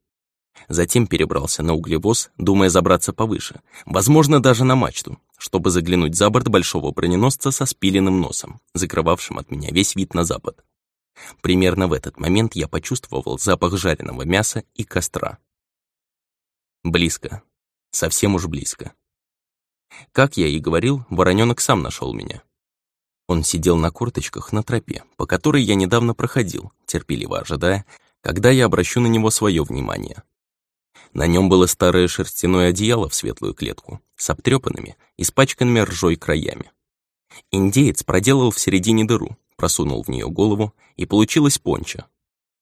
Затем перебрался на углевоз, думая забраться повыше, возможно, даже на мачту, чтобы заглянуть за борт большого броненосца со спиленным носом, закрывавшим от меня весь вид на запад. Примерно в этот момент я почувствовал запах жареного мяса и костра. Близко. Совсем уж близко. Как я и говорил, вороненок сам нашел меня. Он сидел на корточках на тропе, по которой я недавно проходил, терпеливо ожидая, когда я обращу на него свое внимание. На нем было старое шерстяное одеяло в светлую клетку, с обтрепанными, испачканными ржой краями. Индеец проделал в середине дыру, просунул в нее голову, и получилось пончо.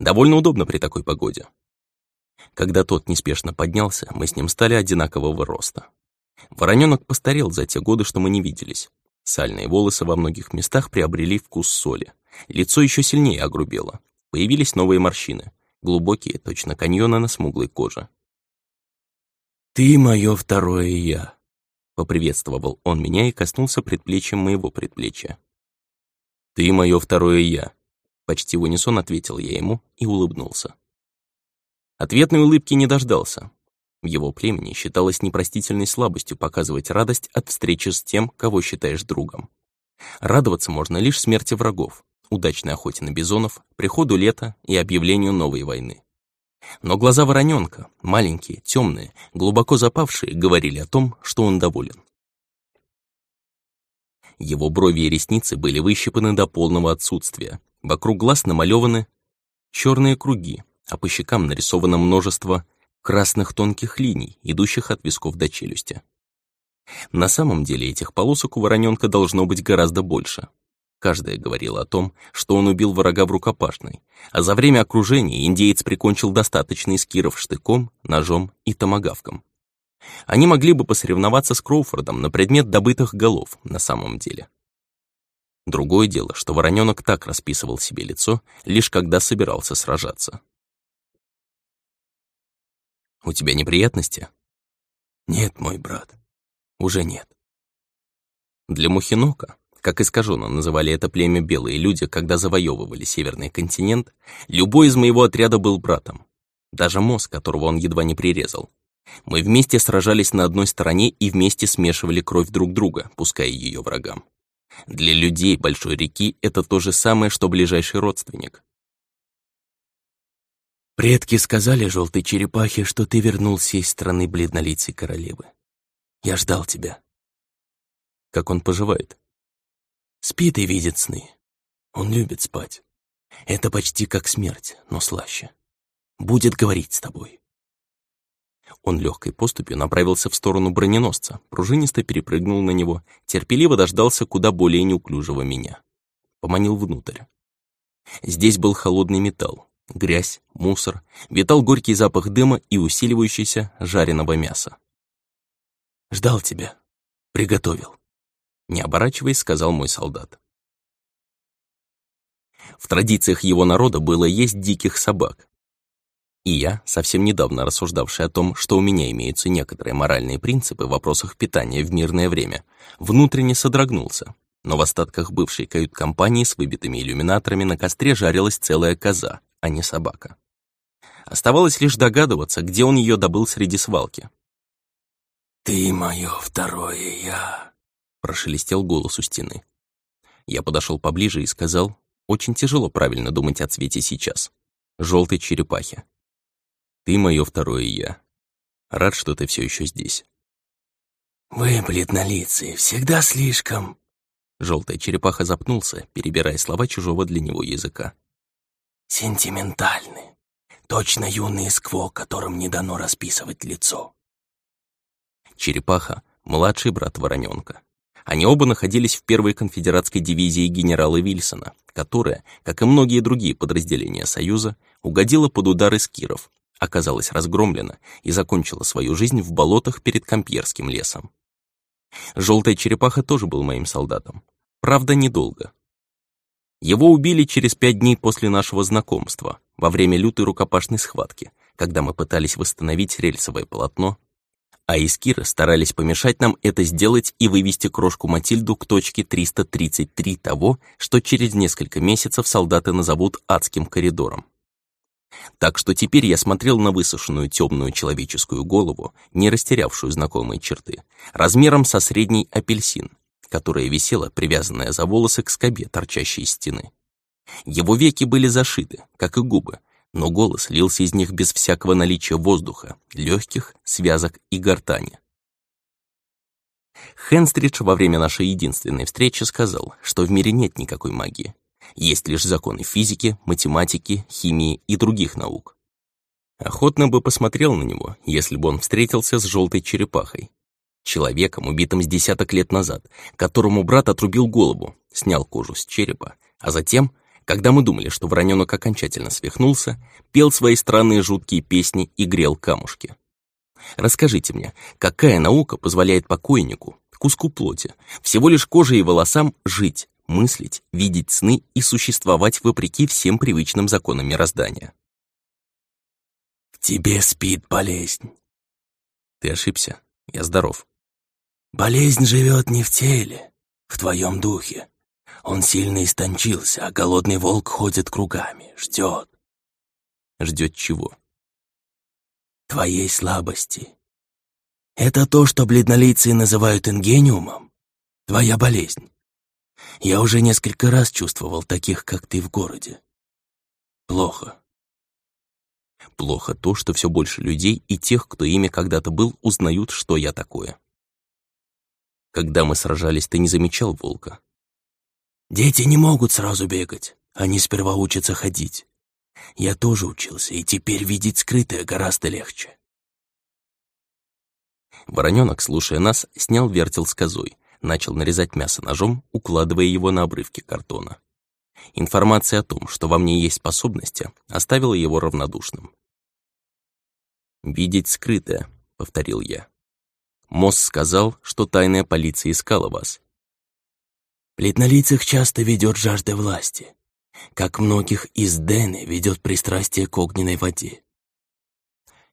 Довольно удобно при такой погоде. Когда тот неспешно поднялся, мы с ним стали одинакового роста. Вороненок постарел за те годы, что мы не виделись. Сальные волосы во многих местах приобрели вкус соли. Лицо еще сильнее огрубело. Появились новые морщины, глубокие, точно каньоны на смуглой коже. «Ты мое второе я», — поприветствовал он меня и коснулся предплечьем моего предплечья. «Ты мое второе я», — почти в унисон ответил я ему и улыбнулся. Ответной улыбки не дождался. В его племени считалось непростительной слабостью показывать радость от встречи с тем, кого считаешь другом. Радоваться можно лишь смерти врагов, удачной охоте на бизонов, приходу лета и объявлению новой войны. Но глаза вороненка, маленькие, темные, глубоко запавшие, говорили о том, что он доволен. Его брови и ресницы были выщипаны до полного отсутствия. Вокруг глаз намалеваны черные круги, а по щекам нарисовано множество красных тонких линий, идущих от висков до челюсти. На самом деле этих полосок у вороненка должно быть гораздо больше. Каждая говорила о том, что он убил врага в рукопашной, а за время окружения индеец прикончил достаточно искиров штыком, ножом и томагавком. Они могли бы посоревноваться с Кроуфордом на предмет добытых голов на самом деле. Другое дело, что вороненок так расписывал себе лицо, лишь когда собирался сражаться. «У тебя неприятности?» «Нет, мой брат, уже нет». Для Мухинока, как искаженно называли это племя белые люди, когда завоевывали Северный континент, любой из моего отряда был братом. Даже мозг, которого он едва не прирезал. Мы вместе сражались на одной стороне и вместе смешивали кровь друг друга, пуская ее врагам. Для людей Большой реки это то же самое, что ближайший родственник. Предки сказали желтой черепахе, что ты вернулся из страны бледнолицей королевы. Я ждал тебя. Как он поживает? Спит и видит сны. Он любит спать. Это почти как смерть, но слаще. Будет говорить с тобой. Он легкой поступью направился в сторону броненосца, пружинисто перепрыгнул на него, терпеливо дождался куда более неуклюжего меня. Поманил внутрь. Здесь был холодный металл, грязь, мусор, витал горький запах дыма и усиливающийся жареного мяса. «Ждал тебя. Приготовил», — не оборачиваясь, сказал мой солдат. В традициях его народа было есть диких собак, и я, совсем недавно рассуждавший о том, что у меня имеются некоторые моральные принципы в вопросах питания в мирное время, внутренне содрогнулся. Но в остатках бывшей кают-компании с выбитыми иллюминаторами на костре жарилась целая коза, а не собака. Оставалось лишь догадываться, где он ее добыл среди свалки. «Ты мое второе я», — прошелестел голос у стены. Я подошел поближе и сказал, очень тяжело правильно думать о цвете сейчас. Желтой черепахи. Ты мое второе я. Рад, что ты все еще здесь. Вы, бледнолицые, всегда слишком... Желтая черепаха запнулся, перебирая слова чужого для него языка. Сентиментальны. Точно юные скво, которым не дано расписывать лицо. Черепаха, младший брат Вороненка. Они оба находились в первой конфедератской дивизии генерала Вильсона, которая, как и многие другие подразделения Союза, угодила под удары скиров, оказалась разгромлена и закончила свою жизнь в болотах перед Кампьерским лесом. Желтая черепаха тоже был моим солдатом. Правда, недолго. Его убили через пять дней после нашего знакомства, во время лютой рукопашной схватки, когда мы пытались восстановить рельсовое полотно, а Искиры старались помешать нам это сделать и вывести крошку Матильду к точке 333 того, что через несколько месяцев солдаты назовут адским коридором. Так что теперь я смотрел на высушенную темную человеческую голову, не растерявшую знакомые черты, размером со средний апельсин, которая висела, привязанная за волосы к скобе, торчащей из стены. Его веки были зашиты, как и губы, но голос лился из них без всякого наличия воздуха, легких, связок и гортани. Хенстридж во время нашей единственной встречи сказал, что в мире нет никакой магии. Есть лишь законы физики, математики, химии и других наук. Охотно бы посмотрел на него, если бы он встретился с желтой черепахой. Человеком, убитым с десяток лет назад, которому брат отрубил голову, снял кожу с черепа, а затем когда мы думали, что Вороненок окончательно свихнулся, пел свои странные жуткие песни и грел камушки. Расскажите мне, какая наука позволяет покойнику, куску плоти, всего лишь коже и волосам жить, мыслить, видеть сны и существовать вопреки всем привычным законам мироздания? В тебе спит болезнь. Ты ошибся, я здоров. Болезнь живет не в теле, в твоем духе. Он сильно истончился, а голодный волк ходит кругами, ждет. Ждет чего? Твоей слабости. Это то, что бледнолицые называют ингениумом? Твоя болезнь. Я уже несколько раз чувствовал таких, как ты в городе. Плохо. Плохо то, что все больше людей и тех, кто ими когда-то был, узнают, что я такое. Когда мы сражались, ты не замечал волка. Дети не могут сразу бегать, они сперва учатся ходить. Я тоже учился, и теперь видеть скрытое гораздо легче. Вороненок, слушая нас, снял вертел с козой, начал нарезать мясо ножом, укладывая его на обрывки картона. Информация о том, что во мне есть способности, оставила его равнодушным. «Видеть скрытое», — повторил я. Мосс сказал, что тайная полиция искала вас, Плетнолицых часто ведет жажда власти, как многих из Дэны ведет пристрастие к огненной воде.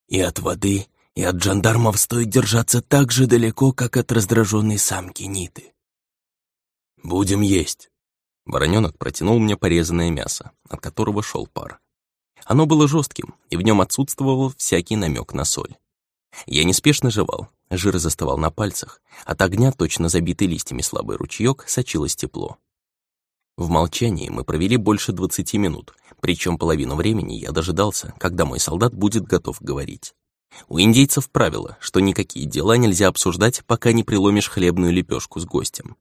И от воды, и от жандармов стоит держаться так же далеко, как от раздраженной самки Ниты. «Будем есть». Вороненок протянул мне порезанное мясо, от которого шел пар. Оно было жестким, и в нем отсутствовал всякий намек на соль. Я неспешно жевал, жир застывал на пальцах, от огня, точно забитый листьями слабый ручеек, сочилось тепло. В молчании мы провели больше двадцати минут, причем половину времени я дожидался, когда мой солдат будет готов говорить. У индейцев правило, что никакие дела нельзя обсуждать, пока не приломишь хлебную лепешку с гостем.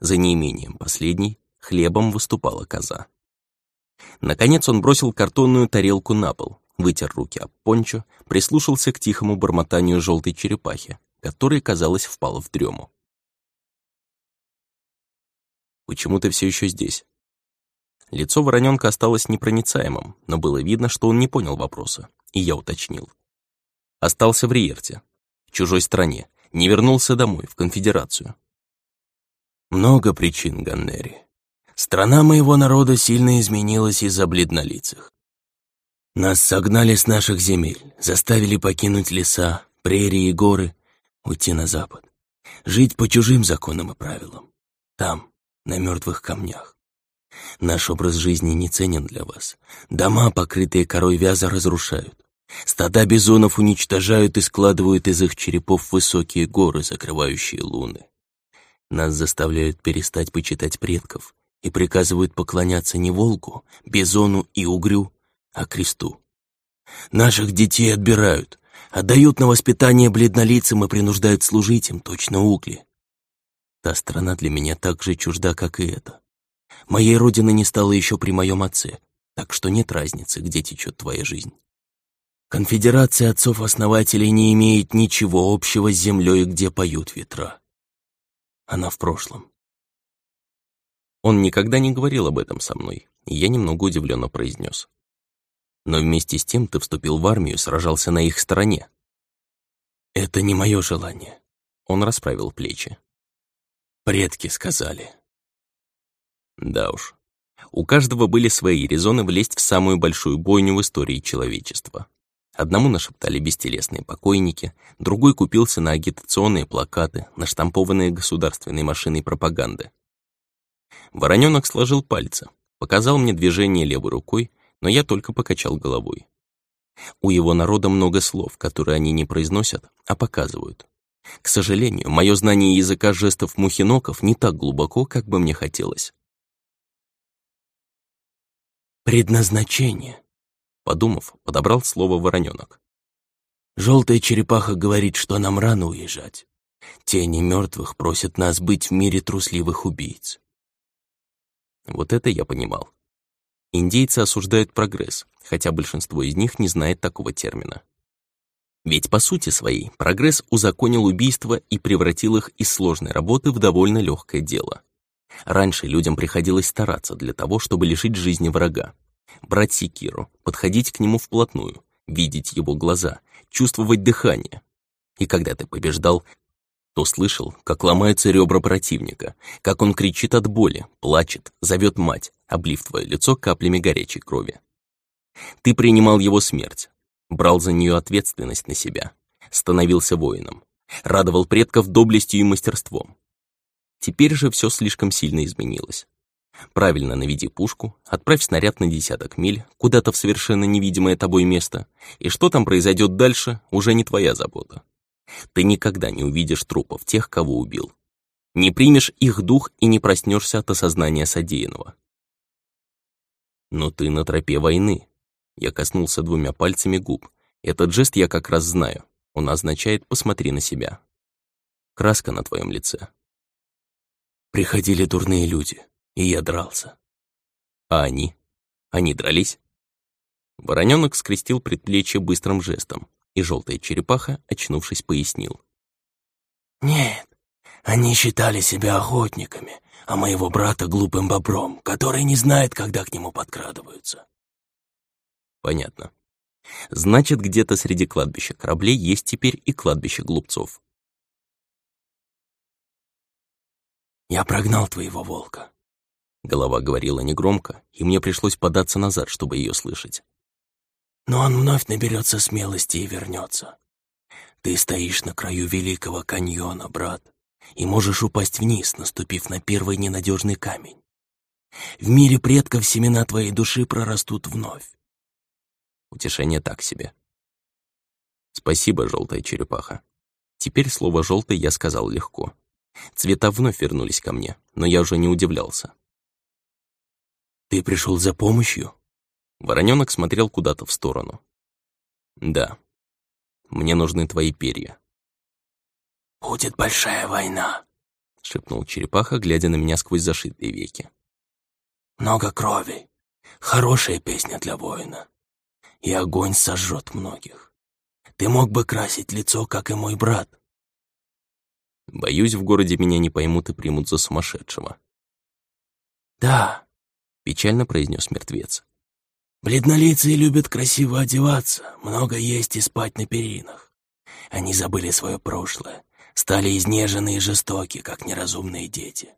За неимением последней хлебом выступала коза. Наконец он бросил картонную тарелку на пол, вытер руки об пончо, прислушался к тихому бормотанию желтой черепахи, который, казалось, впал в дрему. «Почему ты все еще здесь?» Лицо вороненка осталось непроницаемым, но было видно, что он не понял вопроса, и я уточнил. Остался в Риерте, в чужой стране, не вернулся домой, в конфедерацию. Много причин, Ганнери. Страна моего народа сильно изменилась из-за бледнолицых. Нас согнали с наших земель, заставили покинуть леса, прерии и горы, уйти на запад, жить по чужим законам и правилам, там, на мертвых камнях. Наш образ жизни не ценен для вас. Дома, покрытые корой вяза, разрушают. Стада бизонов уничтожают и складывают из их черепов высокие горы, закрывающие луны. Нас заставляют перестать почитать предков и приказывают поклоняться не волку, бизону и угрю, а кресту. Наших детей отбирают, отдают на воспитание бледнолицам и принуждают служить им, точно угли. Та страна для меня так же чужда, как и эта. Моей родины не стало еще при моем отце, так что нет разницы, где течет твоя жизнь. Конфедерация отцов-основателей не имеет ничего общего с землей, где поют ветра. Она в прошлом. Он никогда не говорил об этом со мной, и я немного удивленно произнес. Но вместе с тем ты вступил в армию, сражался на их стороне. Это не мое желание. Он расправил плечи. Предки сказали. Да уж. У каждого были свои резоны влезть в самую большую бойню в истории человечества. Одному нашептали бестелесные покойники, другой купился на агитационные плакаты, наштампованные государственной машиной пропаганды. Вороненок сложил пальцы, показал мне движение левой рукой, но я только покачал головой. У его народа много слов, которые они не произносят, а показывают. К сожалению, мое знание языка жестов мухиноков не так глубоко, как бы мне хотелось. «Предназначение», — подумав, подобрал слово вороненок. «Желтая черепаха говорит, что нам рано уезжать. Тени мертвых просят нас быть в мире трусливых убийц. Вот это я понимал. Индейцы осуждают прогресс, хотя большинство из них не знает такого термина. Ведь по сути своей прогресс узаконил убийство и превратил их из сложной работы в довольно легкое дело. Раньше людям приходилось стараться для того, чтобы лишить жизни врага. Брать секиру, подходить к нему вплотную, видеть его глаза, чувствовать дыхание. И когда ты побеждал, то слышал, как ломаются ребра противника, как он кричит от боли, плачет, зовет мать, облив твое лицо каплями горячей крови. Ты принимал его смерть, брал за нее ответственность на себя, становился воином, радовал предков доблестью и мастерством. Теперь же все слишком сильно изменилось. Правильно наведи пушку, отправь снаряд на десяток миль, куда-то в совершенно невидимое тобой место, и что там произойдет дальше, уже не твоя забота. Ты никогда не увидишь трупов тех, кого убил. Не примешь их дух и не проснешься от осознания содеянного. Но ты на тропе войны. Я коснулся двумя пальцами губ. Этот жест я как раз знаю. Он означает «посмотри на себя». Краска на твоем лице. Приходили дурные люди, и я дрался. А они? Они дрались? Вороненок скрестил предплечье быстрым жестом и желтая черепаха, очнувшись, пояснил. «Нет, они считали себя охотниками, а моего брата глупым бобром, который не знает, когда к нему подкрадываются». «Понятно. Значит, где-то среди кладбища кораблей есть теперь и кладбище глупцов». «Я прогнал твоего волка», — голова говорила негромко, и мне пришлось податься назад, чтобы ее слышать. Но он вновь наберется смелости и вернется. Ты стоишь на краю великого каньона, брат, и можешь упасть вниз, наступив на первый ненадежный камень. В мире предков семена твоей души прорастут вновь. Утешение так себе. Спасибо, желтая черепаха. Теперь слово «желтый» я сказал легко. Цвета вновь вернулись ко мне, но я уже не удивлялся. «Ты пришел за помощью?» Вороненок смотрел куда-то в сторону. «Да. Мне нужны твои перья». «Будет большая война», — шепнул черепаха, глядя на меня сквозь зашитые веки. «Много крови. Хорошая песня для воина. И огонь сожжет многих. Ты мог бы красить лицо, как и мой брат». «Боюсь, в городе меня не поймут и примут за сумасшедшего». «Да», — печально произнес мертвец. Бледнолицые любят красиво одеваться, много есть и спать на перинах. Они забыли свое прошлое, стали изнежены и жестоки, как неразумные дети.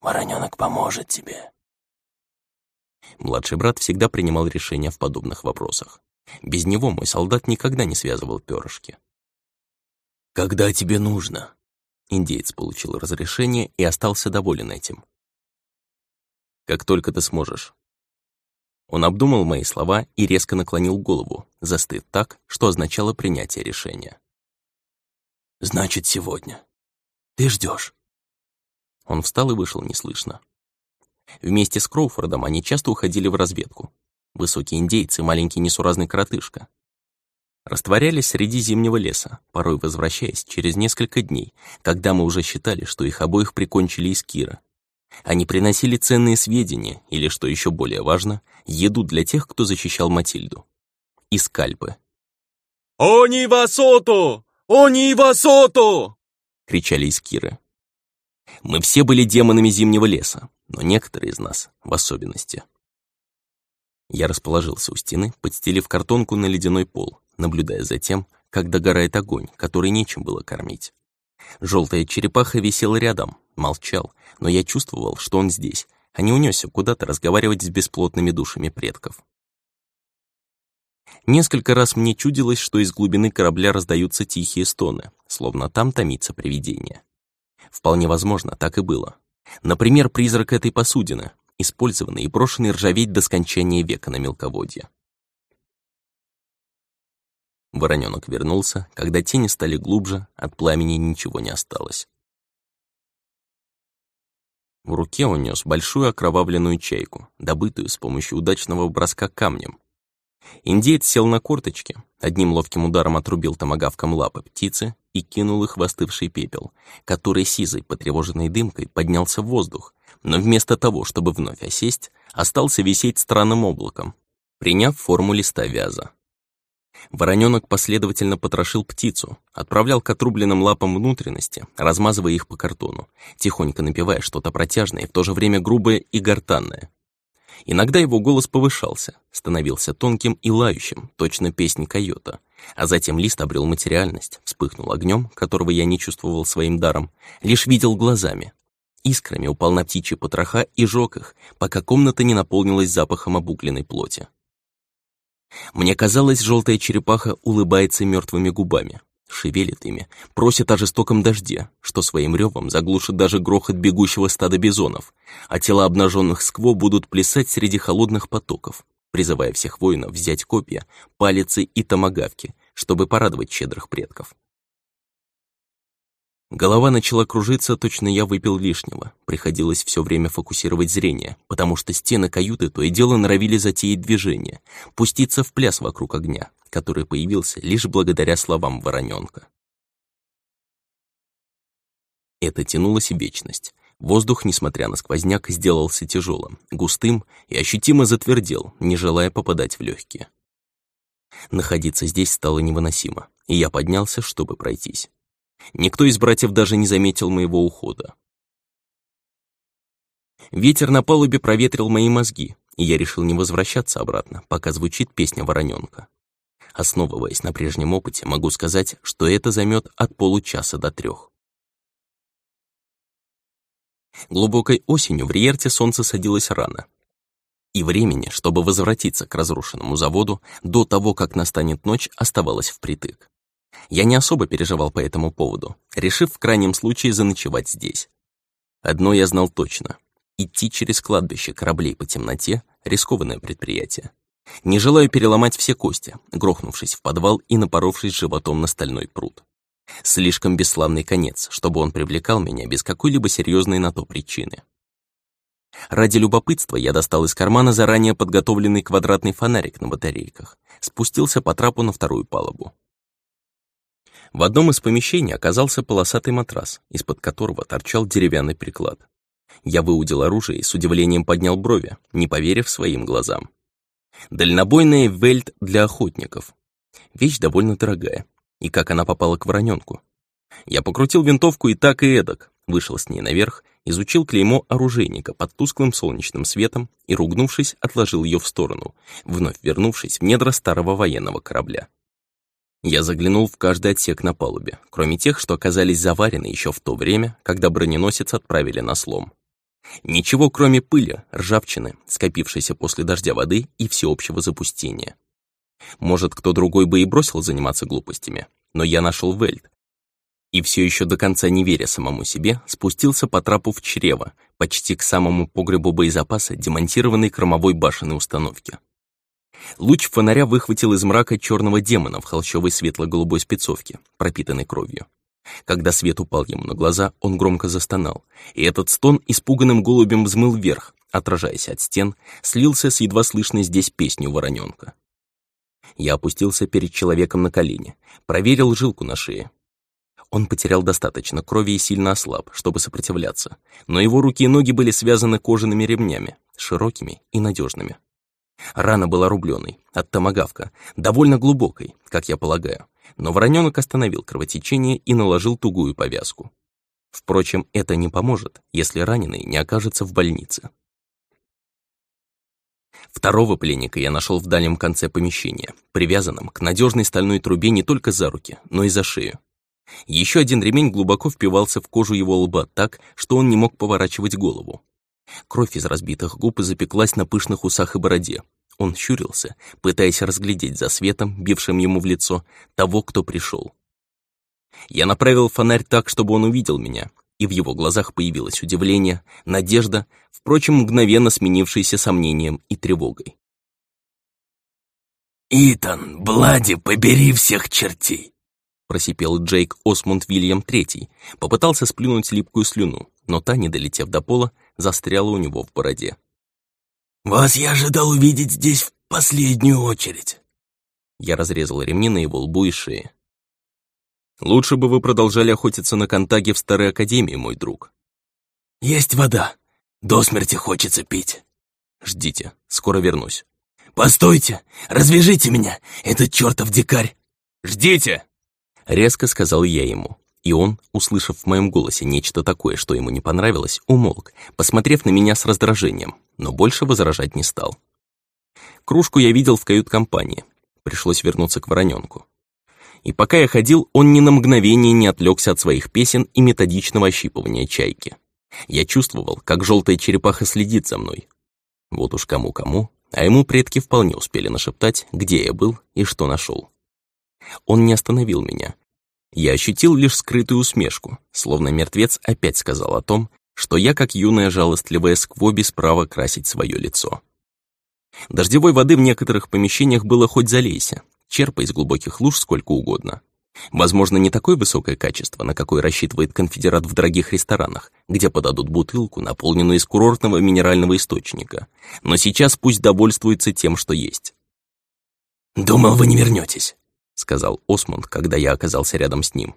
Вороненок поможет тебе. Младший брат всегда принимал решения в подобных вопросах. Без него мой солдат никогда не связывал перышки. «Когда тебе нужно?» Индеец получил разрешение и остался доволен этим. «Как только ты сможешь», он обдумал мои слова и резко наклонил голову, застыв так, что означало принятие решения. «Значит, сегодня. Ты ждешь. Он встал и вышел неслышно. Вместе с Кроуфордом они часто уходили в разведку. Высокие индейцы, маленький несуразный коротышка. Растворялись среди зимнего леса, порой возвращаясь через несколько дней, когда мы уже считали, что их обоих прикончили из Кира, они приносили ценные сведения, или, что еще более важно, еду для тех, кто защищал Матильду. И скальпы. «Они васото! Они васото!» — кричали из Киры. Мы все были демонами зимнего леса, но некоторые из нас в особенности. Я расположился у стены, подстелив картонку на ледяной пол, наблюдая за тем, как догорает огонь, который нечем было кормить. Желтая черепаха висела рядом, молчал, но я чувствовал, что он здесь, а не унесся куда-то разговаривать с бесплотными душами предков. Несколько раз мне чудилось, что из глубины корабля раздаются тихие стоны, словно там томится привидение. Вполне возможно, так и было. Например, призрак этой посудины, использованный и брошенный ржаветь до скончания века на мелководье. Вороненок вернулся, когда тени стали глубже, от пламени ничего не осталось. В руке он нес большую окровавленную чайку, добытую с помощью удачного броска камнем. Индеец сел на корточки, одним ловким ударом отрубил томагавком лапы птицы и кинул их в остывший пепел, который сизой, потревоженной дымкой, поднялся в воздух, но вместо того, чтобы вновь осесть, остался висеть странным облаком, приняв форму листа вяза. Вороненок последовательно потрошил птицу, отправлял к отрубленным лапам внутренности, размазывая их по картону, тихонько напевая что-то протяжное и в то же время грубое и гортанное. Иногда его голос повышался, становился тонким и лающим, точно песнь койота, а затем лист обрел материальность, вспыхнул огнем, которого я не чувствовал своим даром, лишь видел глазами. Искрами упал на птичьи потроха и жег их, пока комната не наполнилась запахом обугленной плоти. Мне казалось, желтая черепаха улыбается мертвыми губами, шевелит ими, просит о жестоком дожде, что своим ревом заглушит даже грохот бегущего стада бизонов, а тела обнаженных скво будут плясать среди холодных потоков, призывая всех воинов взять копья, палицы и томагавки, чтобы порадовать щедрых предков. Голова начала кружиться, точно я выпил лишнего. Приходилось все время фокусировать зрение, потому что стены каюты то и дело норовили затеять движение, пуститься в пляс вокруг огня, который появился лишь благодаря словам вороненка. Это тянулось в вечность. Воздух, несмотря на сквозняк, сделался тяжелым, густым и ощутимо затвердел, не желая попадать в легкие. Находиться здесь стало невыносимо, и я поднялся, чтобы пройтись. Никто из братьев даже не заметил моего ухода. Ветер на палубе проветрил мои мозги, и я решил не возвращаться обратно, пока звучит песня вороненка. Основываясь на прежнем опыте, могу сказать, что это займет от получаса до трех. Глубокой осенью в Риерте солнце садилось рано. И времени, чтобы возвратиться к разрушенному заводу, до того, как настанет ночь, оставалось впритык. Я не особо переживал по этому поводу, решив в крайнем случае заночевать здесь. Одно я знал точно. Идти через кладбище кораблей по темноте — рискованное предприятие. Не желаю переломать все кости, грохнувшись в подвал и напоровшись животом на стальной пруд. Слишком бесславный конец, чтобы он привлекал меня без какой-либо серьезной на то причины. Ради любопытства я достал из кармана заранее подготовленный квадратный фонарик на батарейках, спустился по трапу на вторую палубу. В одном из помещений оказался полосатый матрас, из-под которого торчал деревянный приклад. Я выудил оружие и с удивлением поднял брови, не поверив своим глазам. Дальнобойная вельт для охотников. Вещь довольно дорогая. И как она попала к вороненку? Я покрутил винтовку и так, и эдак, вышел с ней наверх, изучил клеймо оружейника под тусклым солнечным светом и, ругнувшись, отложил ее в сторону, вновь вернувшись в недра старого военного корабля. Я заглянул в каждый отсек на палубе, кроме тех, что оказались заварены еще в то время, когда броненосец отправили на слом. Ничего, кроме пыли, ржавчины, скопившейся после дождя воды и всеобщего запустения. Может, кто другой бы и бросил заниматься глупостями, но я нашел Вельт. И все еще до конца не веря самому себе, спустился по трапу в чрево, почти к самому погребу боезапаса демонтированной кормовой башенной установки. Луч фонаря выхватил из мрака черного демона в холщовой светло-голубой спецовке, пропитанной кровью. Когда свет упал ему на глаза, он громко застонал, и этот стон испуганным голубем взмыл вверх, отражаясь от стен, слился с едва слышной здесь песню вороненка. Я опустился перед человеком на колени, проверил жилку на шее. Он потерял достаточно крови и сильно ослаб, чтобы сопротивляться, но его руки и ноги были связаны кожаными ремнями, широкими и надежными. Рана была рубленой, от томагавка, довольно глубокой, как я полагаю, но вороненок остановил кровотечение и наложил тугую повязку. Впрочем, это не поможет, если раненый не окажется в больнице. Второго пленника я нашел в дальнем конце помещения, привязанном к надежной стальной трубе не только за руки, но и за шею. Еще один ремень глубоко впивался в кожу его лба так, что он не мог поворачивать голову. Кровь из разбитых губ запеклась на пышных усах и бороде. Он щурился, пытаясь разглядеть за светом, бившим ему в лицо, того, кто пришел. Я направил фонарь так, чтобы он увидел меня, и в его глазах появилось удивление, надежда, впрочем, мгновенно сменившаяся сомнением и тревогой. «Итан, Блади, побери всех чертей!» просипел Джейк Осмунд Вильям III, попытался сплюнуть липкую слюну, но та, не долетев до пола, застряла у него в бороде. «Вас я ожидал увидеть здесь в последнюю очередь!» Я разрезал ремни на его лбу и шее. «Лучше бы вы продолжали охотиться на Контаге в Старой Академии, мой друг». «Есть вода. До смерти хочется пить». «Ждите, скоро вернусь». «Постойте! Развяжите меня! Этот чертов дикарь!» «Ждите!» Резко сказал я ему. И он, услышав в моем голосе нечто такое, что ему не понравилось, умолк, посмотрев на меня с раздражением, но больше возражать не стал. Кружку я видел в кают-компании. Пришлось вернуться к вороненку. И пока я ходил, он ни на мгновение не отвлекся от своих песен и методичного ощипывания чайки. Я чувствовал, как желтая черепаха следит за мной. Вот уж кому-кому, а ему предки вполне успели нашептать, где я был и что нашел. Он не остановил меня. Я ощутил лишь скрытую усмешку, словно мертвец опять сказал о том, что я, как юная жалостливая скво, без права красить свое лицо. Дождевой воды в некоторых помещениях было хоть залейся, черпай из глубоких луж сколько угодно. Возможно, не такое высокое качество, на какое рассчитывает конфедерат в дорогих ресторанах, где подадут бутылку, наполненную из курортного минерального источника. Но сейчас пусть довольствуется тем, что есть. «Думал, вы не вернетесь», — сказал Осмонд, когда я оказался рядом с ним.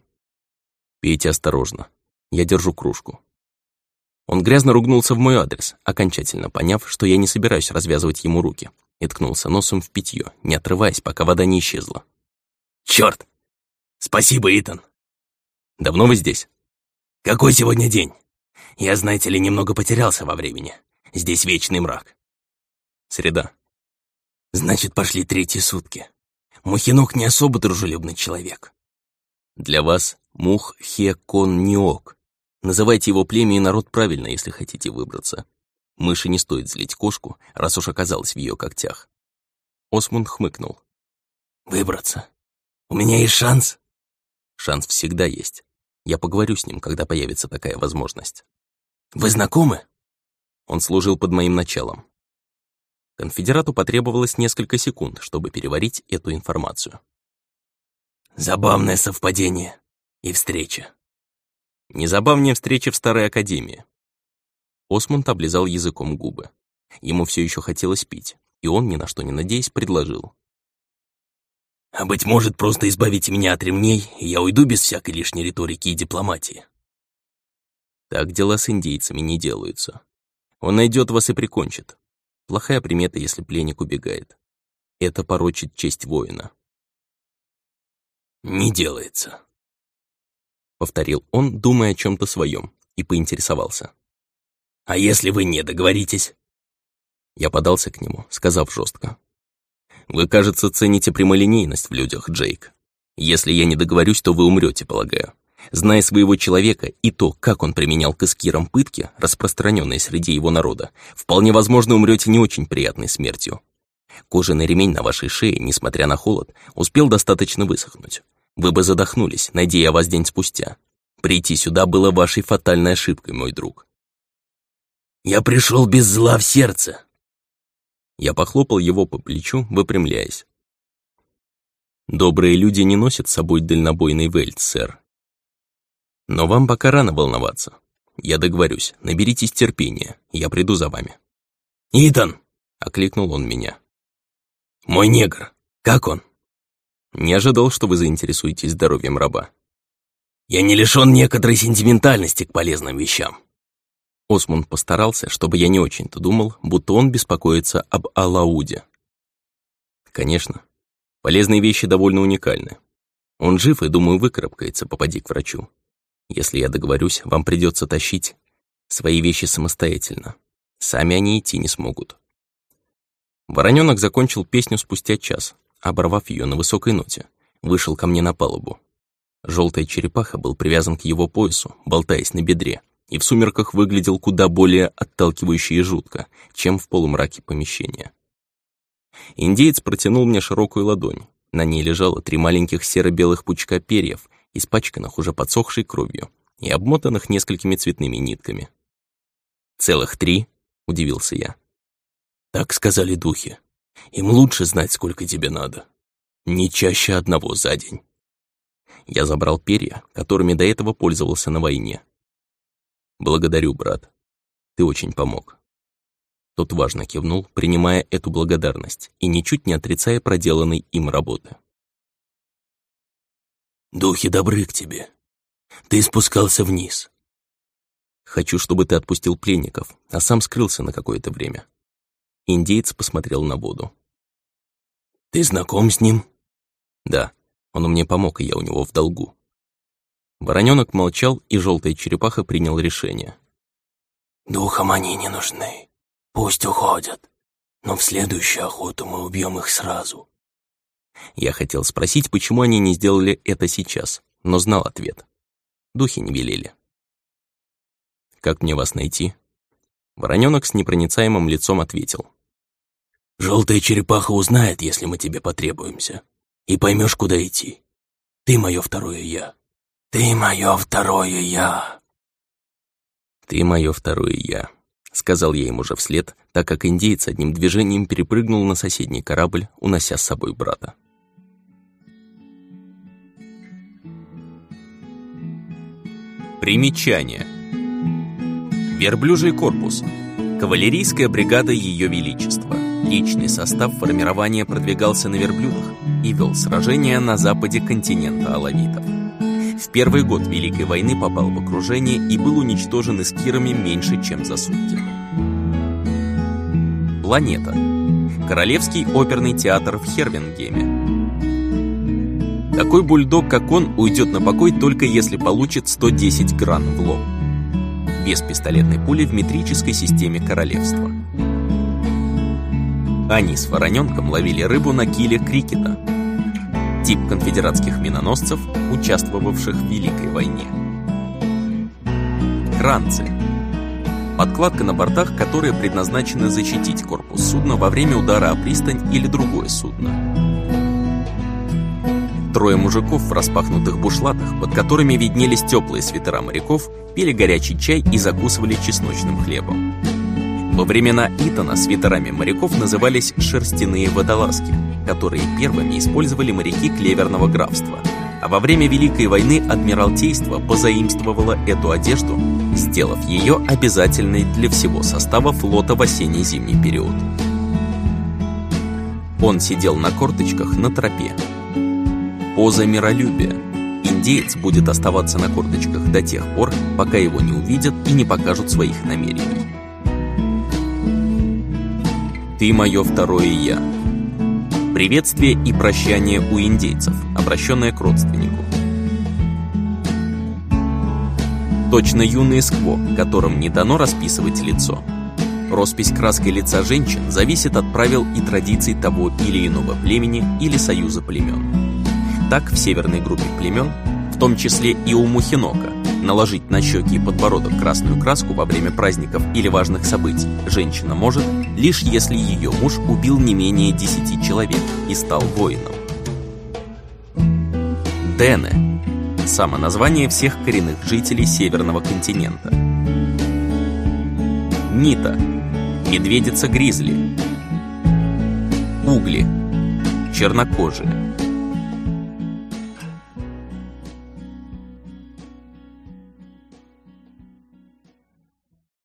«Пейте осторожно. Я держу кружку». Он грязно ругнулся в мой адрес, окончательно поняв, что я не собираюсь развязывать ему руки, и ткнулся носом в питье, не отрываясь, пока вода не исчезла. «Чёрт! Спасибо, Итан!» «Давно вы здесь?» «Какой сегодня день? Я, знаете ли, немного потерялся во времени. Здесь вечный мрак». «Среда». «Значит, пошли третьи сутки. Мухинок не особо дружелюбный человек. Для вас Мух Хе Кон. Называйте его племя и народ правильно, если хотите выбраться. Мыши не стоит злить кошку, раз уж оказалась в ее когтях. Осмунд хмыкнул. «Выбраться? У меня есть шанс?» «Шанс всегда есть. Я поговорю с ним, когда появится такая возможность». «Вы знакомы?» Он служил под моим началом. Конфедерату потребовалось несколько секунд, чтобы переварить эту информацию. Забавное совпадение. И встреча. Незабавнее встреча в Старой Академии. Осмонд облизал языком губы. Ему все еще хотелось пить, и он, ни на что не надеясь, предложил. «А быть может, просто избавите меня от ремней, и я уйду без всякой лишней риторики и дипломатии». Так дела с индейцами не делаются. Он найдет вас и прикончит. Плохая примета, если пленник убегает. Это порочит честь воина. «Не делается», — повторил он, думая о чем-то своем, и поинтересовался. «А если вы не договоритесь?» Я подался к нему, сказав жестко. «Вы, кажется, цените прямолинейность в людях, Джейк. Если я не договорюсь, то вы умрете, полагаю. Зная своего человека и то, как он применял к эскирам пытки, распространенные среди его народа, вполне возможно умрете не очень приятной смертью. Кожаный ремень на вашей шее, несмотря на холод, успел достаточно высохнуть. Вы бы задохнулись, найдя я вас день спустя. Прийти сюда было вашей фатальной ошибкой, мой друг. «Я пришел без зла в сердце!» Я похлопал его по плечу, выпрямляясь. «Добрые люди не носят с собой дальнобойный вельт, сэр. Но вам пока рано волноваться. Я договорюсь, наберитесь терпения, я приду за вами». «Итан!» — окликнул он меня. «Мой негр, как он?» «Не ожидал, что вы заинтересуетесь здоровьем раба». «Я не лишён некоторой сентиментальности к полезным вещам». Осмунд постарался, чтобы я не очень-то думал, будто он беспокоится об Алауде. Конечно. Полезные вещи довольно уникальны. Он жив и, думаю, выкарабкается, попади к врачу. Если я договорюсь, вам придется тащить свои вещи самостоятельно. Сами они идти не смогут. Воронёнок закончил песню спустя час, оборвав ее на высокой ноте. Вышел ко мне на палубу. Желтая черепаха был привязан к его поясу, болтаясь на бедре, и в сумерках выглядел куда более отталкивающе и жутко, чем в полумраке помещения. Индеец протянул мне широкую ладонь. На ней лежало три маленьких серо-белых пучка перьев, испачканных уже подсохшей кровью и обмотанных несколькими цветными нитками. «Целых три?» — удивился я. «Так сказали духи. Им лучше знать, сколько тебе надо. Не чаще одного за день». Я забрал перья, которыми до этого пользовался на войне. «Благодарю, брат. Ты очень помог». Тот важно кивнул, принимая эту благодарность и ничуть не отрицая проделанной им работы. «Духи добры к тебе. Ты спускался вниз». «Хочу, чтобы ты отпустил пленников, а сам скрылся на какое-то время». Индеец посмотрел на воду. «Ты знаком с ним?» «Да, он мне помог, и я у него в долгу». Воронёнок молчал, и желтая черепаха принял решение. «Духам они не нужны. Пусть уходят. Но в следующую охоту мы убьем их сразу. Я хотел спросить, почему они не сделали это сейчас, но знал ответ. Духи не велели. «Как мне вас найти?» Воронёнок с непроницаемым лицом ответил. «Желтая черепаха узнает, если мы тебе потребуемся, и поймешь, куда идти. Ты мое второе я. Ты мое второе я». «Ты мое второе я», — сказал я ему уже вслед, так как индейец одним движением перепрыгнул на соседний корабль, унося с собой брата. Примечание. Верблюжий корпус. Кавалерийская бригада Ее Величества. Личный состав формирования продвигался на верблюдах и вел сражения на западе континента алавитов. В первый год Великой войны попал в окружение и был уничтожен эскирами меньше, чем за сутки. Планета. Королевский оперный театр в Хервингеме. Такой бульдог, как он, уйдет на покой только если получит 110 гран в лоб. Вес пистолетной пули в метрической системе королевства. Они с вороненком ловили рыбу на киле крикета. Тип конфедератских миноносцев, участвовавших в Великой войне. Кранцы. Подкладка на бортах, которые предназначены защитить корпус судна во время удара о пристань или другое судно. Трое мужиков в распахнутых бушлатах, под которыми виднелись теплые свитера моряков, пили горячий чай и закусывали чесночным хлебом. Во времена Итана свитерами моряков назывались шерстяные водолазки, которые первыми использовали моряки Клеверного графства. А во время Великой войны Адмиралтейство позаимствовало эту одежду, сделав ее обязательной для всего состава флота в осенне-зимний период. Он сидел на корточках на тропе, поза миролюбия. Индеец будет оставаться на корточках до тех пор, пока его не увидят и не покажут своих намерений. Ты мое второе «я». Приветствие и прощание у индейцев, обращенное к родственнику. Точно юный скво, которым не дано расписывать лицо. Роспись краской лица женщин зависит от правил и традиций того или иного племени или союза племен. Так в северной группе племен, в том числе и у Мухинока, наложить на щеки и подбородок красную краску во время праздников или важных событий женщина может, лишь если ее муж убил не менее десяти человек и стал воином. Дене – само название всех коренных жителей Северного континента. Нита – медведица-гризли. Угли – чернокожие